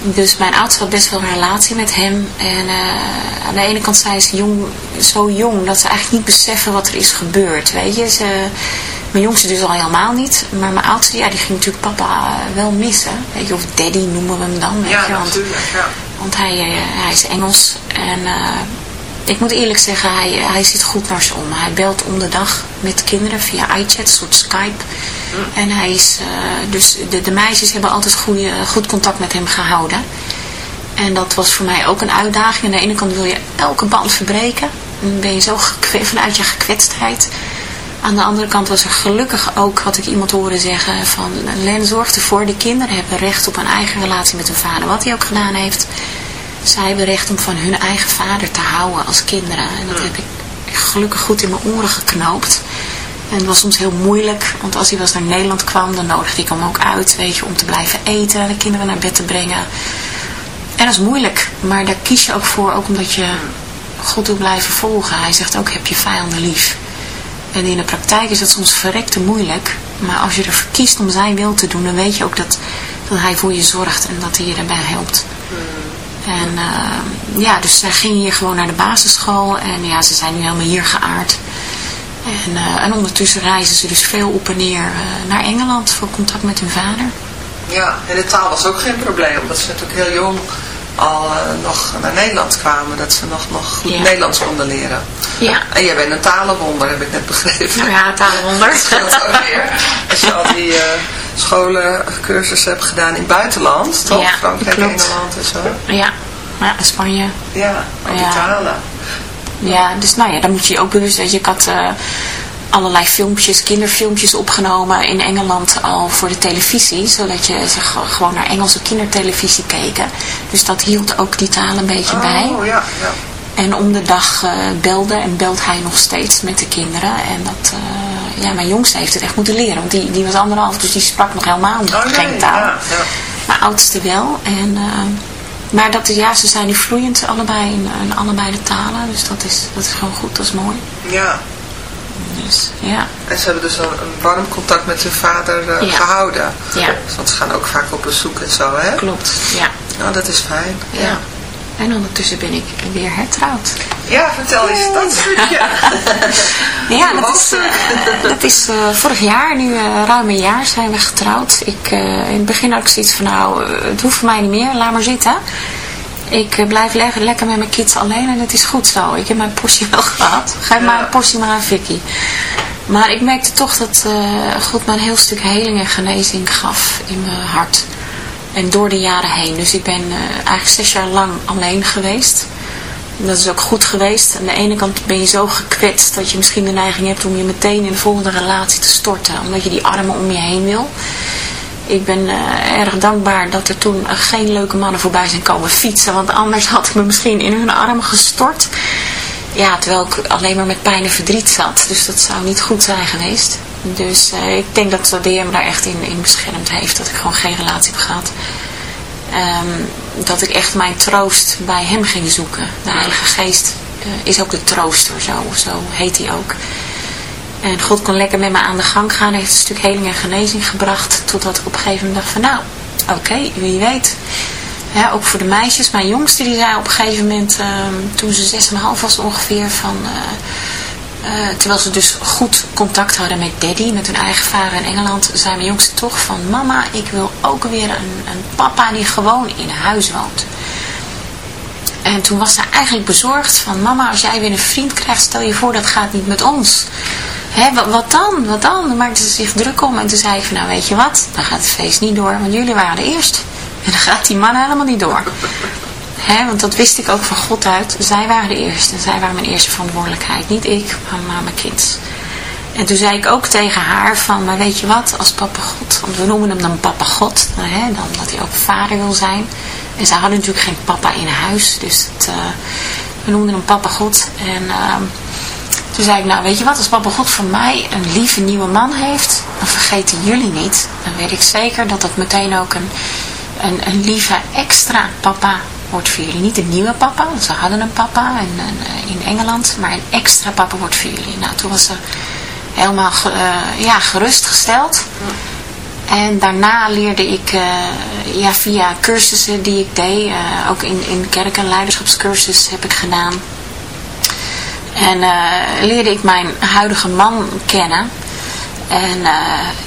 Dus mijn oudste had best wel een relatie met hem. En aan de ene kant zijn ze jong, zo jong dat ze eigenlijk niet beseffen wat er is gebeurd. Weet je, ze mijn jongste dus al helemaal niet. Maar mijn oudste, ja, die ging natuurlijk papa wel missen. Weet je, of daddy noemen we hem dan. Weet ja, je, want, natuurlijk. Ja. Want hij, uh, hij is Engels. En uh, ik moet eerlijk zeggen, hij, hij zit goed naar ze om. Hij belt om de dag met kinderen via iChat, een soort Skype. Mm. En hij is, uh, dus de, de meisjes hebben altijd goede, goed contact met hem gehouden. En dat was voor mij ook een uitdaging. Aan de ene kant wil je elke band verbreken. Dan ben je zo vanuit je gekwetstheid aan de andere kant was er gelukkig ook, had ik iemand horen zeggen, van Len zorgt ervoor, de kinderen hebben recht op een eigen relatie met hun vader. Wat hij ook gedaan heeft, zij hebben recht om van hun eigen vader te houden als kinderen. En dat heb ik gelukkig goed in mijn oren geknoopt. En het was soms heel moeilijk, want als hij was naar Nederland kwam, dan nodigde ik hem ook uit, weet je, om te blijven eten, de kinderen naar bed te brengen. En dat is moeilijk, maar daar kies je ook voor, ook omdat je God wil blijven volgen. Hij zegt ook, heb je vijanden lief. En in de praktijk is dat soms verrekte moeilijk. Maar als je ervoor kiest om zijn wil te doen, dan weet je ook dat, dat hij voor je zorgt en dat hij je daarbij helpt. En uh, ja, dus zij gingen hier gewoon naar de basisschool en ja, ze zijn nu helemaal hier geaard. En, uh, en ondertussen reizen ze dus veel op en neer uh, naar Engeland voor contact met hun vader. Ja, en de taal was ook geen probleem, omdat ze natuurlijk heel jong al uh, nog naar Nederland kwamen. Dat ze nog, nog goed Ja. Nederlands konden leren. Ja. En jij bent een talenwonder, heb ik net begrepen. Ja, talenwonder. Dat scheelt ook weer. Als je al die uh, scholencursussen hebt gedaan in het buitenland, toch? Ja, Frankrijk, klopt. Engeland en zo. Ja, ja Spanje. Ja, al die Ja. talen. Ja, dus nou ja, dan moet je je ook bewust dat je ik had eh, allerlei filmpjes, kinderfilmpjes opgenomen in Engeland al voor de televisie, zodat je ze ge- gewoon naar Engelse kindertelevisie keken. Dus dat hield ook die taal een beetje bij. Oh, ja, ja. En om de dag eh, belde en belt hij nog steeds met de kinderen. En dat, eh, ja, mijn jongste heeft het echt moeten leren, want die, die was anderhalf, dus die sprak nog helemaal Oh, nee, geen taal. Ja. Mijn oudste wel. En, eh, maar dat is, ja, ze zijn nu vloeiend allebei in, in allebei de talen. Dus dat is, dat is gewoon goed, dat is mooi. ja. Dus ja, En ze hebben dus een, een warm contact met hun vader eh, Ja. gehouden. ja, Dus Want ze gaan ook vaak op bezoek en zo, hè? klopt. Ja, Nou, dat is fijn. ja. En ondertussen ben ik weer hertrouwd. Ja, vertel eens dat stukje. Ja, dat is, dat is eh, vorig jaar, nu ruim een jaar zijn we getrouwd. Ik, in het begin had ik zoiets van, nou, het hoeft voor mij niet meer, laat maar zitten. Ik eh, blijf le lekker met mijn kids alleen en het is goed zo. Ik heb mijn portie wel gehad. Geef maar een portie maar aan Vicky. Maar ik merkte toch dat eh, God me een heel stuk heling en genezing gaf in mijn hart. En door de jaren heen. Dus ik ben eh, eigenlijk zes jaar lang alleen geweest. Dat is ook goed geweest. Aan de ene kant ben je zo gekwetst dat je misschien de neiging hebt om je meteen in de volgende relatie te storten. Omdat je die armen om je heen wil. Ik ben eh, erg dankbaar dat er toen geen leuke mannen voorbij zijn komen fietsen. Want anders had ik me misschien in hun armen gestort. Ja, terwijl ik alleen maar met pijn en verdriet zat. Dus dat zou niet goed zijn geweest. Dus eh, ik denk dat de Heer me daar echt in, in beschermd heeft. Dat ik gewoon geen relatie heb gehad. Ehm, dat ik echt mijn troost bij hem ging zoeken. De Heilige Geest eh, is ook de trooster, zo, zo heet hij ook. En God kon lekker met me aan de gang gaan. Heeft een stuk heling en genezing gebracht. Totdat ik op een gegeven moment dacht van nou, oké, wie weet. Ja, ook voor de meisjes. Mijn jongste die zei op een gegeven moment, ehm, toen ze 6,5 was ongeveer, van... eh, eh, terwijl ze dus goed contact hadden met daddy, met hun eigen vader in Engeland, zei mijn jongste toch van... Mama, ik wil ook weer een, een papa die gewoon in huis woont. En toen was ze eigenlijk bezorgd van... Mama, als jij weer een vriend krijgt, stel je voor dat gaat niet met ons. Hé, wat, wat dan? Wat dan? Dan maakte ze zich druk om. En toen zei ik van, nou weet je wat, dan gaat het feest niet door. Want jullie waren eerst. En dan gaat die man helemaal niet door. Hè, want dat wist ik ook van God uit. Zij waren de eerste. En zij waren mijn eerste verantwoordelijkheid. Niet ik, maar, maar mijn kind. En toen zei ik ook tegen haar van, maar weet je wat, als papa God, want we noemen hem dan papa God, hè, dan dat hij ook vader wil zijn. En zij hadden natuurlijk geen papa in huis. Dus het, we noemden hem papa God. En ehm, toen zei ik, nou weet je wat, als papa God voor mij een lieve nieuwe man heeft, dan vergeten jullie niet. Dan weet ik zeker dat dat meteen ook een, een, een lieve extra papa wordt voor jullie. Niet een nieuwe papa, want ze hadden een papa in, in Engeland, maar een extra papa wordt voor jullie. Nou, toen was ze helemaal uh, ja, gerustgesteld. En daarna leerde ik uh, ja, via cursussen die ik deed, uh, ook in, in kerk- en leiderschapscursus heb ik gedaan. En leerde ik mijn huidige man kennen. En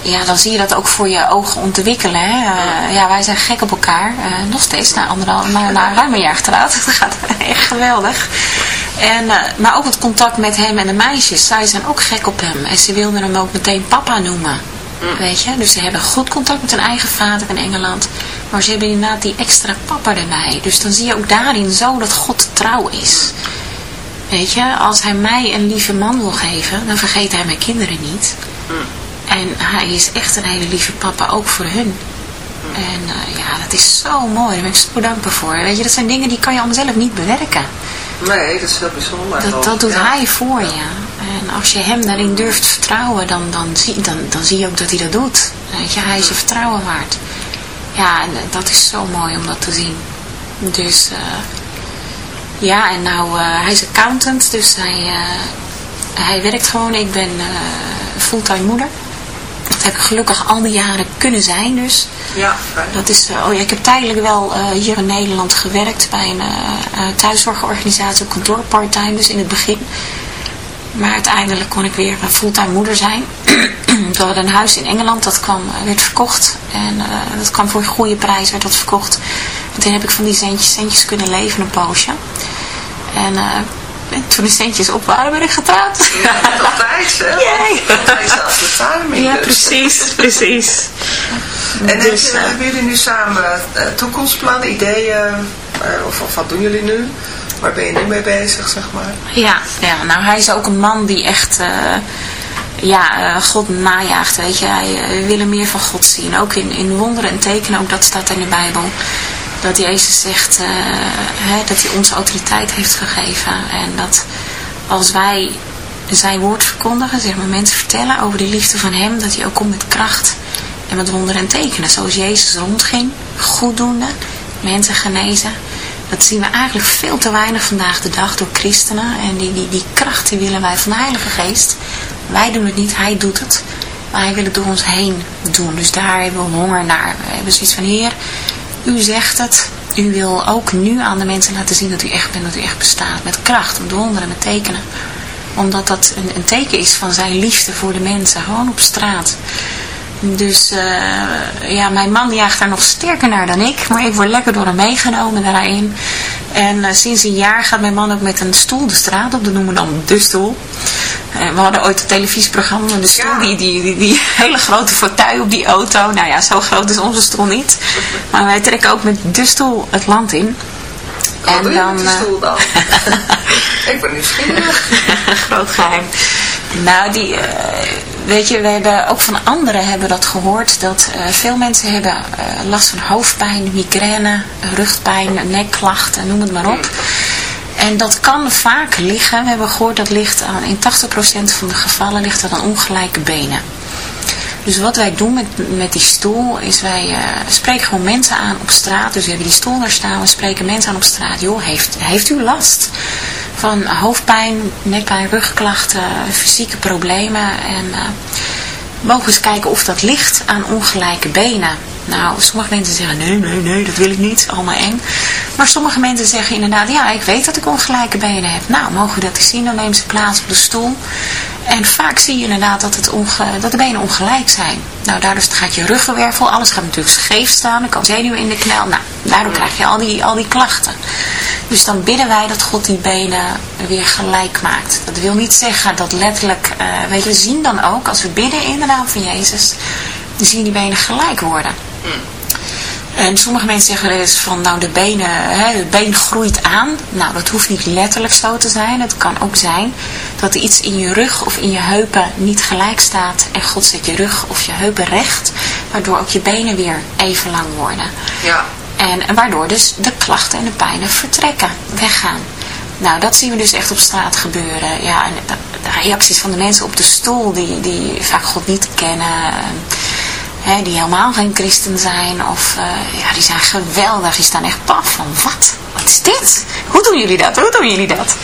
ja, dan zie je dat ook voor je ogen ontwikkelen. Hè? ja, wij zijn gek op elkaar. nog steeds, na, anderhalf, na ruim een jaar getrouwd. Dat gaat echt geweldig. En, maar ook het contact met hem en de meisjes. Zij zijn ook gek op hem. En ze wilden hem ook meteen papa noemen. Weet je? Dus ze hebben goed contact met hun eigen vader in Engeland. Maar ze hebben inderdaad die extra papa erbij. Dus dan zie je ook daarin zo dat God trouw is. Weet je, als hij mij een lieve man wil geven, dan vergeet hij mijn kinderen niet. En hij is echt een hele lieve papa, ook voor hun. En uh, ja, dat is zo mooi. Daar ben ik zo dankbaar voor. Weet je, dat zijn dingen die kan je allemaal zelf niet bewerken. Nee, dat is heel bijzonder. Dat, dat doet hij voor je. En als je hem daarin durft vertrouwen, dan, dan, zie, dan, dan zie je ook dat hij dat doet. Weet je, hij is je vertrouwen waard. Ja, en dat is zo mooi om dat te zien. Dus, uh, ja, en nou, uh, hij is accountant, dus hij, uh, hij werkt gewoon. Ik ben fulltime moeder. Dat heb ik gelukkig al die jaren kunnen zijn dus. Ja, fijn. Dat is, oh ja, ik heb tijdelijk wel hier in Nederland gewerkt bij een thuiszorgorganisatie op kantoor, part-time dus in het begin. Maar uiteindelijk kon ik weer fulltime moeder zijn. We hadden een huis in Engeland, dat kwam, werd verkocht. En uh, dat kwam voor een goede prijs, werd dat verkocht. En toen heb ik van die centjes, centjes kunnen leven een poosje. En, uh, en toen de centjes op waren, ben ik getrouwd. Ja, altijd, hè? Jee. Timing. Ja, precies, precies. En Dus, heb je- eh, hebben jullie nu samen uh, toekomstplannen, ideeën? uh, of, of wat doen jullie nu? Waar ben je nu mee bezig, zeg maar? Ja, ja, nou hij is ook een man die echt uh, ja, uh, God najaagt, weet je. Hij uh, wil meer van God zien. Ook in, in wonderen en tekenen, ook dat staat in de Bijbel. Dat Jezus zegt hè, dat hij ons autoriteit heeft gegeven. En dat als wij zijn woord verkondigen, zeg maar mensen vertellen over de liefde van hem, dat hij ook komt met kracht en met wonderen en tekenen. Zoals Jezus rondging, goeddoende, mensen genezen. Dat zien we eigenlijk veel te weinig vandaag de dag door christenen. En die, die, die kracht die willen wij van de Heilige Geest. Wij doen het niet, Hij doet het. Maar Hij wil het door ons heen doen. Dus daar hebben we honger naar. We hebben zoiets van, Heer, U zegt het. U wil ook nu aan de mensen laten zien dat U echt bent, dat U echt bestaat. Met kracht, met wonderen, met tekenen. Omdat dat een, een teken is van zijn liefde voor de mensen. Gewoon op straat. Dus uh, ja, mijn man jaagt daar nog sterker naar dan ik. Maar ik word lekker door hem meegenomen daarin. En uh, sinds een jaar gaat mijn man ook met een stoel de straat op. Dat noemen we dan de stoel. Uh, we hadden ooit een televisieprogramma. En de stoel, Ja. die, die, die, die hele grote fauteuil op die auto. Nou ja, zo groot is onze stoel niet. Maar wij trekken ook met de stoel het land in. Wat doe je met die eh, stoel dan? ik ben nieuwsgierig. Groot geheim. Nou, die, uh, weet je, we hebben ook van anderen hebben dat gehoord. Dat uh, veel mensen hebben uh, last van hoofdpijn, migraine, rugpijn, nekklachten, noem het maar op. En dat kan vaak liggen, we hebben gehoord dat ligt aan, in 80% van de gevallen ligt dat aan ongelijke benen. Dus wat wij doen met, met die stoel is wij uh, spreken gewoon mensen aan op straat. Dus we hebben die stoel daar staan. We spreken mensen aan op straat. Joh, heeft, heeft u last van hoofdpijn, nekpijn, rugklachten, fysieke problemen? En uh, mogen eens kijken of dat ligt aan ongelijke benen. Nou, sommige mensen zeggen nee, nee, nee, dat wil ik niet. Allemaal eng. Maar sommige mensen zeggen inderdaad, ja, ik weet dat ik ongelijke benen heb. Nou, mogen we dat zien? Dan nemen ze plaats op de stoel. En vaak zie je inderdaad dat, het onge, dat de benen ongelijk zijn. Nou, daardoor gaat je ruggenwervel, alles gaat natuurlijk scheef staan. Er kan zenuwen in de knel. Nou, daardoor krijg je al die, al die klachten. Dus dan bidden wij dat God die benen weer gelijk maakt. Dat wil niet zeggen dat letterlijk, uh, weet je, we zien dan ook, als we bidden in de naam van Jezus, dan zien die benen gelijk worden. En sommige mensen zeggen dus van, nou de benen, hè, het been groeit aan. Nou, dat hoeft niet letterlijk zo te zijn. Het kan ook zijn dat er iets in je rug of in je heupen niet gelijk staat. En God zet je rug of je heupen recht, waardoor ook je benen weer even lang worden. Ja. En waardoor dus de klachten en de pijnen vertrekken, weggaan. Nou, dat zien we dus echt op straat gebeuren. Ja, en de, reacties van de mensen op de stoel die, die vaak God niet kennen. Die helemaal geen christen zijn. Of uh, ja, die zijn geweldig. Die staan echt paf van wat? Wat is dit? Hoe doen jullie dat? Hoe doen jullie dat?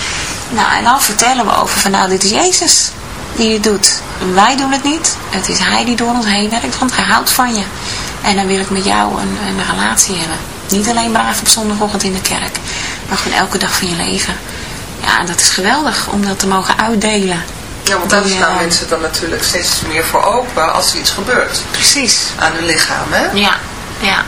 Nou, en dan vertellen we over van nou, dit is Jezus die het doet. Wij doen het niet. Het is Hij die door ons heen werkt, want Hij houdt van je. En dan wil ik met jou een, een relatie hebben. Niet alleen braaf op zondagochtend in de kerk, maar gewoon elke dag van je leven. Ja, dat is geweldig om dat te mogen uitdelen. Ja, want daar staan mensen dan natuurlijk steeds meer voor open als er iets gebeurt. Precies. Aan hun lichaam, hè? Ja, ja.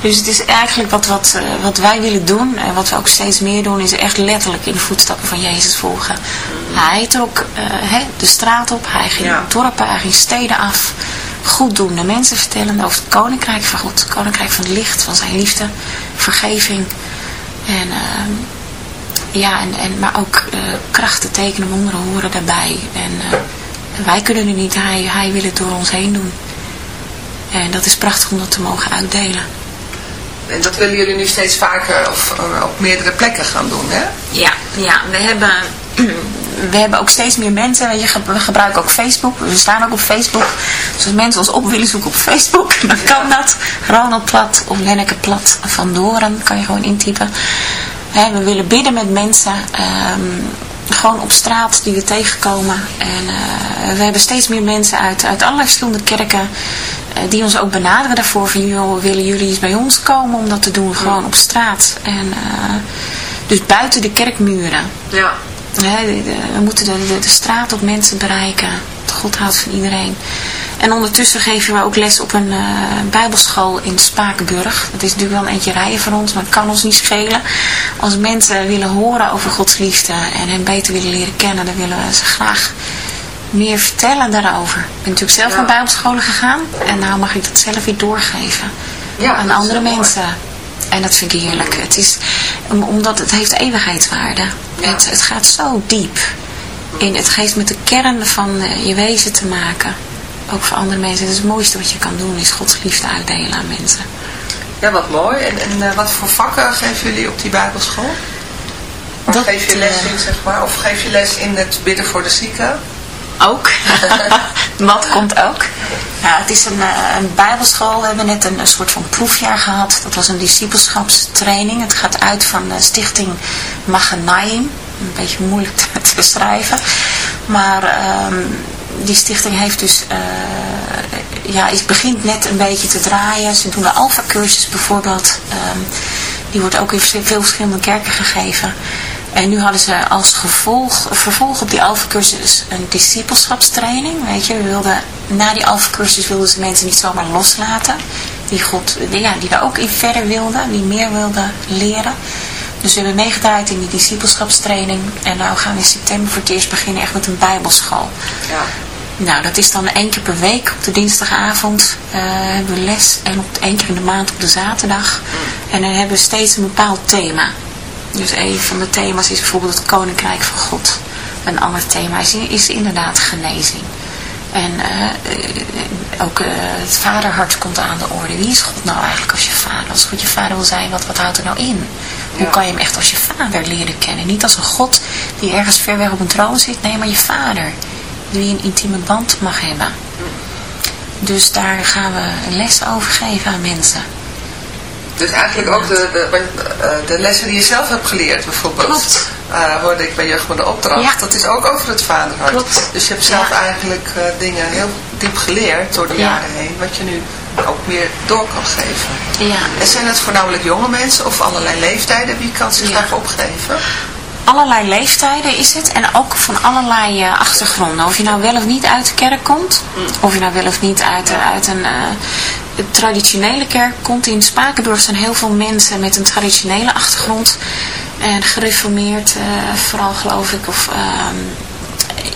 Dus het is eigenlijk wat, wat, uh, wat wij willen doen en wat we ook steeds meer doen, is echt letterlijk in de voetstappen van Jezus volgen. Mm. Hij trok uh, he, de straat op, hij ging ja. dorpen, hij ging steden af. Goed doen, de mensen vertellen over het koninkrijk van God, het koninkrijk van het licht, van zijn liefde, vergeving. En, uh, ja, en, en, maar ook uh, krachten, tekenen, wonderen horen daarbij. En wij kunnen het niet, hij, hij wil het door ons heen doen. En dat is prachtig om dat te mogen uitdelen. En dat willen jullie nu steeds vaker of uh, op meerdere plekken gaan doen, hè? Ja, ja we hebben... We hebben ook steeds meer mensen, we gebruiken ook Facebook, we staan ook op Facebook. Dus als mensen ons op willen zoeken op Facebook, dan kan dat. Ronald Plat of Lenneke Plat van Doren, kan je gewoon intypen. We willen bidden met mensen, um, gewoon op straat die we tegenkomen. En uh, we hebben steeds meer mensen uit, uit allerlei verschillende kerken eh, die ons ook benaderen daarvoor van joh, willen jullie eens bij ons komen om dat te doen, gewoon op straat. En, uh, dus buiten de kerkmuren. Ja. we moeten de, de, de, straat op mensen bereiken. God houdt van iedereen. En ondertussen geven we ook les op een uh, bijbelschool in Spakenburg. Dat is natuurlijk wel een eentje rijden voor ons, maar het kan ons niet schelen. Als mensen willen horen over Gods liefde en hem beter willen leren kennen, dan willen we ze graag meer vertellen daarover. Ik ben natuurlijk zelf naar bijbelscholen gegaan en nou mag ik dat zelf weer doorgeven ja, aan andere mensen. En dat vind ik heerlijk. Het is, omdat het heeft eeuwigheidswaarde. Het, het gaat zo diep. In, het geeft met de kern van uh, je wezen te maken. Ook voor andere mensen. Het, is het mooiste wat je kan doen is Gods liefde uitdelen aan mensen. Ja, wat mooi. En, en uh, wat voor vakken geven jullie op die bijbelschool? Of geef je les eh, in, zeg maar? Of geef je les in het bidden voor de zieken? ook. Wat komt ook. Ja, het is een, eh, een bijbelschool. We hebben net een, een, soort van proefjaar gehad. Dat was een discipelschapstraining. Het gaat uit van de stichting Maganaim. Een beetje moeilijk te, beschrijven. Maar um, die stichting heeft dus... Uh, ja, het begint net een beetje te draaien. Ze doen de alpha cursus bijvoorbeeld. Um, die wordt ook in veel verschillende kerken gegeven. En nu hadden ze als gevolg, vervolg op die alfacursus een discipelschapstraining. Weet je, we wilden, na die alfacursus wilden ze mensen niet zomaar loslaten. Die, God, ja, die daar ook in verder wilden, die meer wilden leren. Dus we hebben meegedraaid in die discipelschapstraining. En nou gaan we in september voor het eerst beginnen echt met een bijbelschool. Ja. Nou, dat is dan één keer per week op de dinsdagavond uh, hebben we les. En op één keer in de maand op de zaterdag. Mm. En dan hebben we steeds een bepaald thema. Dus een van de thema's is bijvoorbeeld het Koninkrijk van God. Een ander thema is, is inderdaad genezing. En uh, ook uh, het vaderhart komt aan de orde. Wie is God nou eigenlijk als je vader? Als God je vader wil zijn, wat, wat houdt er nou in? Hoe kan je hem echt als je vader leren kennen? Niet als een God die ergens ver weg op een troon zit. Nee, maar je vader. Die een intieme band mag hebben. Dus daar gaan we een les over geven aan mensen. Dus eigenlijk ook de, de, de, lessen die je zelf hebt geleerd bijvoorbeeld. Klopt. Uh, hoorde ik bij Jeugd met de Opdracht. Ja. Dat is ook over het vaderhart. Klopt. Dus je hebt zelf eigenlijk uh, dingen heel diep geleerd door de jaren heen. Wat je nu ook meer door kan geven. Ja. En zijn het voornamelijk jonge mensen of allerlei leeftijden? Wie kan zich daarvoor opgeven? allerlei leeftijden is het. En ook van allerlei uh, achtergronden. Of je nou wel of niet uit de kerk komt. Mm. Of je nou wel of niet uit, uit een uh, traditionele kerk komt. In Spakenburg zijn heel veel mensen met een traditionele achtergrond. En gereformeerd vooral geloof ik. Of, ehm,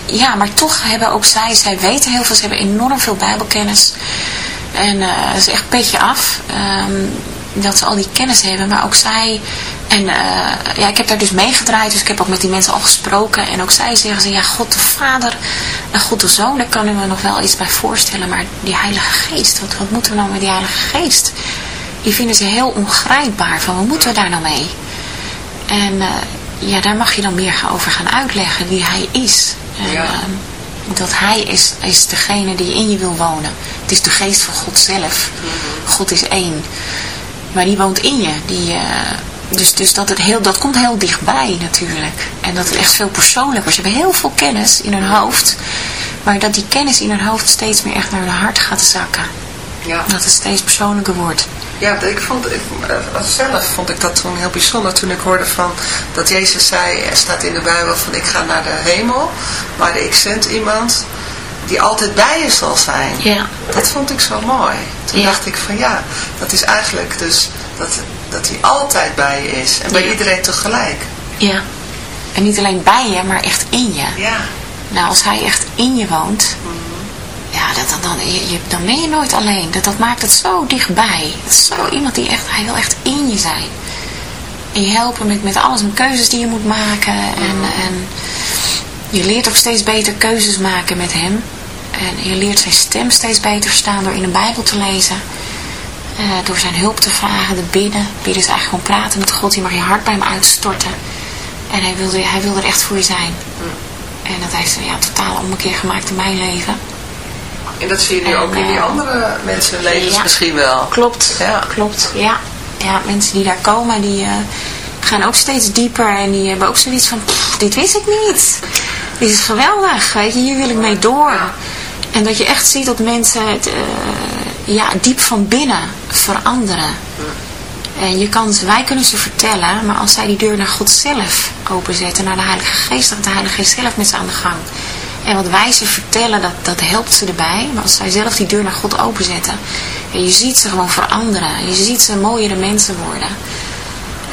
ja, maar toch hebben ook zij, zij weten heel veel. Ze hebben enorm veel bijbelkennis. En dat is echt petje af. Um, dat ze al die kennis hebben. Maar ook zij en uh, ja, ik heb daar dus meegedraaid, dus ik heb ook met die mensen al gesproken. En ook zij zeggen ze, ja, God de Vader en God de Zoon, daar kan ik me nog wel iets bij voorstellen. Maar die Heilige Geest, wat, wat moeten we nou met die Heilige Geest? die vinden ze heel ongrijpbaar. Van wat moeten we daar nou mee? En uh, ja, daar mag je dan meer over gaan uitleggen wie hij is. En, ja. Dat hij is, is degene die in je wil wonen. Het is de geest van God zelf. Mm -hmm. God is één. Maar die woont in je. Die, uh, dus dus dat, het heel, dat komt heel dichtbij natuurlijk. En dat het echt veel persoonlijker is. Ze hebben heel veel kennis in hun hoofd. Maar dat die kennis in hun hoofd steeds meer echt naar hun hart gaat zakken. Ja. Dat het steeds persoonlijker wordt. Ja, ik vond, ik, zelf vond ik dat toen heel bijzonder toen ik hoorde van dat Jezus zei, er staat in de Bijbel van ik ga naar de hemel, maar ik zend iemand die altijd bij je zal zijn. Ja. Dat vond ik zo mooi. Toen ja. dacht ik van ja, dat is eigenlijk dus dat, dat hij altijd bij je is en bij ja. iedereen tegelijk. Ja, en niet alleen bij je, maar echt in je. Ja. Nou, als hij echt in je woont, mm ja, dat, dan, dan, je, dan ben je nooit alleen. Dat, dat maakt het zo dichtbij. Het is zo iemand die echt, hij wil echt in je zijn. En je helpen met, met alles, met keuzes die je moet maken. En, en je leert ook steeds beter keuzes maken met hem. En je leert zijn stem steeds beter verstaan door in de Bijbel te lezen. Uh, door zijn hulp te vragen, te bidden. Bidden is eigenlijk gewoon praten met God. Je mag je hart bij hem uitstorten. En hij wilde, hij wilde er echt voor je zijn. En dat heeft ja, totaal ommekeer gemaakt in mijn leven. En dat zie je nu en, ook in die andere mensen levens ja, misschien wel. Klopt, ja. klopt. Ja. ja, mensen die daar komen, die uh, gaan ook steeds dieper. En die hebben ook zoiets van, dit wist ik niet. Dit is geweldig, weet je, hier wil ik mee door. En dat je echt ziet dat mensen het, uh, ja, diep van binnen veranderen. En je kan, wij kunnen ze vertellen, maar als zij die deur naar God zelf openzetten, naar de Heilige Geest, dan gaat de Heilige Geest zelf met ze aan de gang. En wat wij ze vertellen, dat, dat helpt ze erbij. Maar als zij zelf die deur naar God openzetten. En je ziet ze gewoon veranderen. Je ziet ze mooiere mensen worden.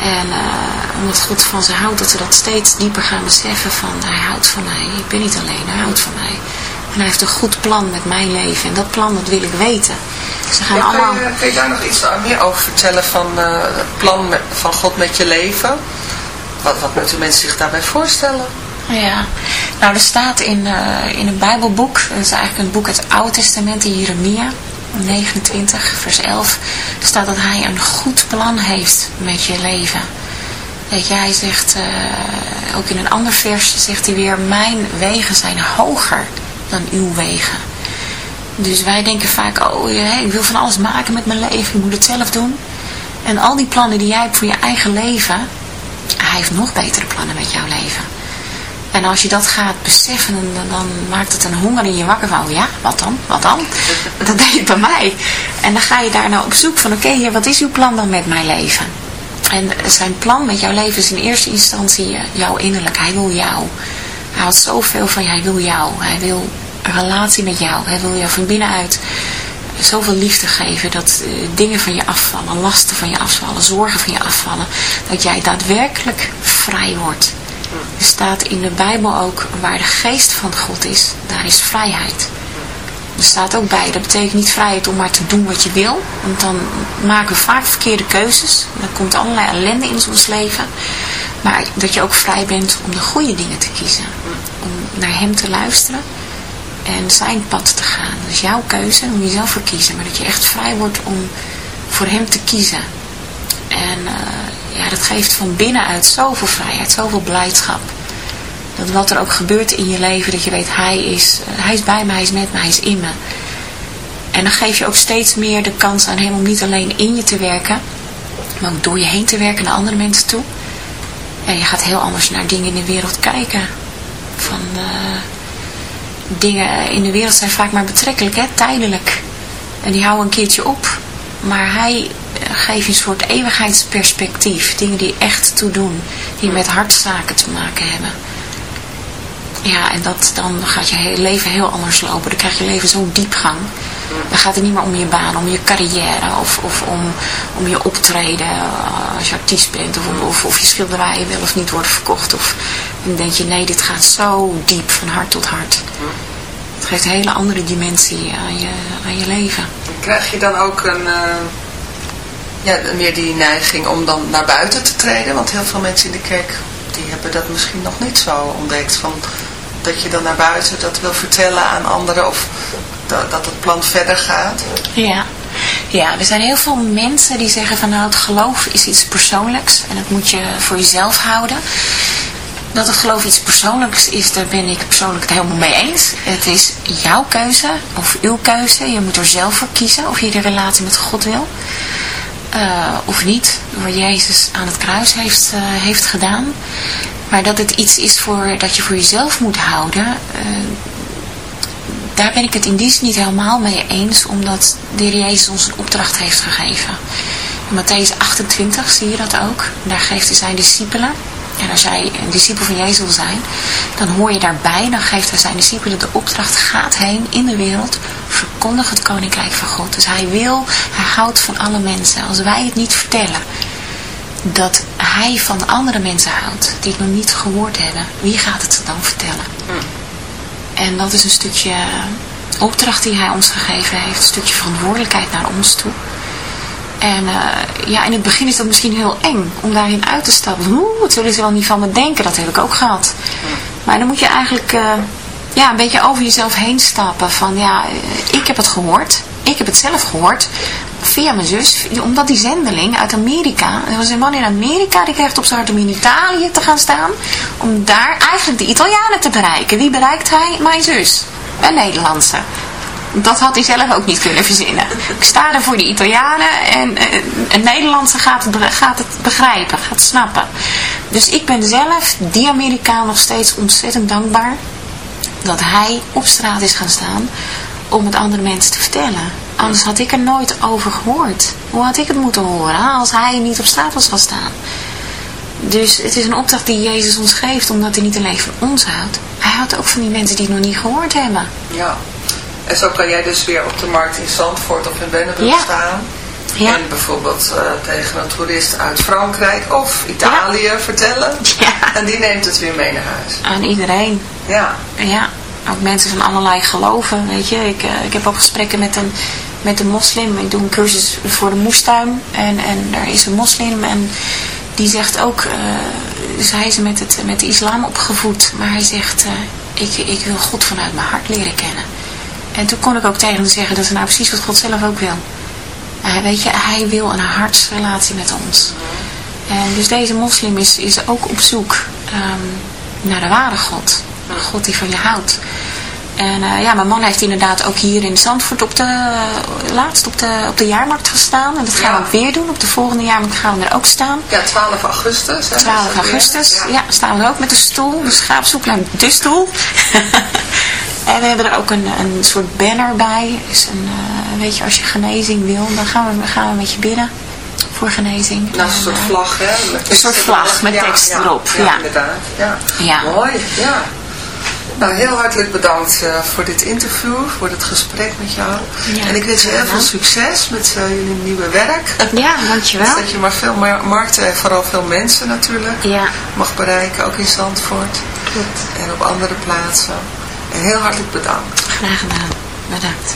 En uh, omdat God van ze houdt, dat ze dat steeds dieper gaan beseffen van hij houdt van mij. Ik ben niet alleen, hij houdt van mij. En hij heeft een goed plan met mijn leven. En dat plan, dat wil ik weten. Ze gaan ja, allemaal... Kun je, kun je daar nog iets meer over vertellen van uh, het plan met, van God met je leven? Wat, wat moeten mensen zich daarbij voorstellen? Ja, nou er staat in, uh, in een bijbelboek, dat is eigenlijk een boek uit het Oude Testament in Jeremia 29 vers 11, staat dat hij een goed plan heeft met je leven. Je, hij zegt, uh, ook in een ander vers zegt hij weer, mijn wegen zijn hoger dan uw wegen. Dus wij denken vaak, oh ik wil van alles maken met mijn leven, ik moet het zelf doen. En al die plannen die jij hebt voor je eigen leven, hij heeft nog betere plannen met jouw leven. En als je dat gaat beseffen, dan, maakt het een honger in je wakker van, oh ja, wat dan? Wat dan? Dat deed het bij mij. En dan ga je daar nou op zoek van, oké, okay, wat is uw plan dan met mijn leven? En zijn plan met jouw leven is in eerste instantie jouw innerlijk. Hij wil jou. Hij houdt zoveel van hij wil jou. Hij wil een relatie met jou. Hij wil jou van binnenuit zoveel liefde geven dat uh, dingen van je afvallen, lasten van je afvallen, zorgen van je afvallen. Dat jij daadwerkelijk vrij wordt. Er staat in de Bijbel ook, waar de geest van God is, daar is vrijheid. Er staat ook bij, dat betekent niet vrijheid om maar te doen wat je wil. Want dan maken we vaak verkeerde keuzes. Dan komt allerlei ellende in ons leven. Maar dat je ook vrij bent om de goede dingen te kiezen. Om naar hem te luisteren. En zijn pad te gaan. Dus jouw keuze, om jezelf voor kiezen. Maar dat je echt vrij wordt om voor hem te kiezen. En uh, ja, dat geeft van binnenuit zoveel vrijheid, zoveel blijdschap. Dat wat er ook gebeurt in je leven, dat je weet, hij is, hij is bij me, hij is met me, hij is in me. En dan geef je ook steeds meer de kans aan hem om niet alleen in je te werken, maar ook door je heen te werken naar andere mensen toe. En je gaat heel anders naar dingen in de wereld kijken. Van uh, dingen in de wereld zijn vaak maar betrekkelijk, hè, tijdelijk. En die houden een keertje op. Maar hij geef een soort eeuwigheidsperspectief. Dingen die echt toe doen. Die met hartzaken te maken hebben. Ja, en dat, dan gaat je leven heel anders lopen. Dan krijg je leven zo'n diepgang. Dan gaat het niet meer om je baan, om je carrière of, of om, om je optreden eh, als je artiest bent. Of, of, je schilderijen wel of niet worden verkocht. Of, dan denk je, nee, dit gaat zo diep, van hart tot hart. Het geeft een hele andere dimensie aan je, aan je leven. Krijg je dan ook een... Uh ja, meer die neiging om dan naar buiten te treden. Want heel veel mensen in de kerk, die hebben dat misschien nog niet zo ontdekt. Van, dat je dan naar buiten dat wil vertellen aan anderen of dat, dat het plan verder gaat. Ja. Ja, er zijn heel veel mensen die zeggen van nou het geloof is iets persoonlijks en dat moet je voor jezelf houden. Dat het geloof iets persoonlijks is, daar ben ik persoonlijk het helemaal mee eens. Het is jouw keuze of uw keuze. Je moet er zelf voor kiezen of je de relatie met God wil. Uh, of niet, door Jezus aan het kruis heeft, uh, heeft gedaan. Maar dat het iets is voor, dat je voor jezelf moet houden, uh, daar ben ik het in die zin niet helemaal mee eens, omdat de Heer Jezus ons een opdracht heeft gegeven. In Matthäus 28 zie je dat ook. Daar geeft hij zijn discipelen. En als jij een discipel van Jezus wil zijn, dan hoor je daarbij, dan geeft hij zijn discipelen de opdracht, gaat heen in de wereld, verkondig het koninkrijk van God. Dus hij wil, hij houdt van alle mensen. Als wij het niet vertellen, dat hij van andere mensen houdt, die het nog niet gehoord hebben, wie gaat het dan vertellen? En dat is een stukje opdracht die hij ons gegeven heeft. Een stukje verantwoordelijkheid naar ons toe. En uh, ja, in het begin is dat misschien heel eng om daarin uit te stappen. Oeh, wat zullen ze wel niet van me denken? Dat heb ik ook gehad. Maar dan moet je eigenlijk uh, ja, een beetje over jezelf heen stappen. Van ja, ik heb het gehoord. Ik heb het zelf gehoord. Via mijn zus. Omdat die zendeling uit Amerika. Er was een man in Amerika die kreeg op zijn hart om in Italië te gaan staan. Om daar eigenlijk de Italianen te bereiken. Wie bereikt hij? Mijn zus. Een Nederlandse dat had hij zelf ook niet kunnen verzinnen. Ik sta er voor de Italianen en een Nederlandse gaat het, gaat het begrijpen, gaat het snappen. Dus ik ben zelf die Amerikaan nog steeds ontzettend dankbaar dat hij op straat is gaan staan om het andere mensen te vertellen. Anders had ik er nooit over gehoord. Hoe had ik het moeten horen als hij niet op straat was gaan staan? Dus het is een opdracht die Jezus ons geeft, omdat hij niet alleen van ons houdt. Hij houdt ook van die mensen die het nog niet gehoord hebben. Ja. En zo kan jij dus weer op de markt in Zandvoort of in Bennebroek staan. Ja. En bijvoorbeeld uh, tegen een toerist uit Frankrijk of Italië ja. vertellen. Ja. En die neemt het weer mee naar huis. Aan iedereen. Ja. Ja. Ook mensen van allerlei geloven, weet je. Ik, uh, ik heb ook gesprekken met een, met een moslim. Ik doe een cursus voor de moestuin. En, en daar is een moslim en die zegt ook... Uh, dus hij is met, het, met de islam opgevoed. Maar hij zegt, ik, ik wil God vanuit mijn hart leren kennen. En toen kon ik ook tegen hem zeggen, dat is nou precies wat God zelf ook wil. Uh, weet je, hij wil een hartsrelatie met ons. En dus deze moslim is, is ook op zoek um, naar de ware God. Een God die van je houdt. En uh, ja, mijn man heeft inderdaad ook hier in Zandvoort op de, uh, laatst op de, op de jaarmarkt gestaan. En dat gaan ja. we ook weer doen. Op de volgende jaarmarkt gaan we er ook staan. Ja, 12 augustus. Hè, 12 augustus, ja. ja. staan we er ook met de stoel. Dus ga op zoek naar de stoel. En we hebben er ook een, een soort banner bij. Dus een, uh, weet je, als je genezing wil, dan gaan we, gaan we met je bidden voor genezing. Nou, een soort vlag, hè? Met een soort vlag met tekst ja, erop. Ja, ja, inderdaad. Ja. ja. Mooi, ja. Nou, heel hartelijk bedankt uh, voor dit interview, voor dit gesprek met jou. Ja, en ik wens je heel veel succes met uh, jullie nieuwe werk. Ja, dankjewel. Dus dat je maar veel markten en vooral veel mensen natuurlijk ja. mag bereiken, ook in Zandvoort. Goed. En op andere plaatsen. Heel hartelijk bedankt. Graag gedaan. Bedankt.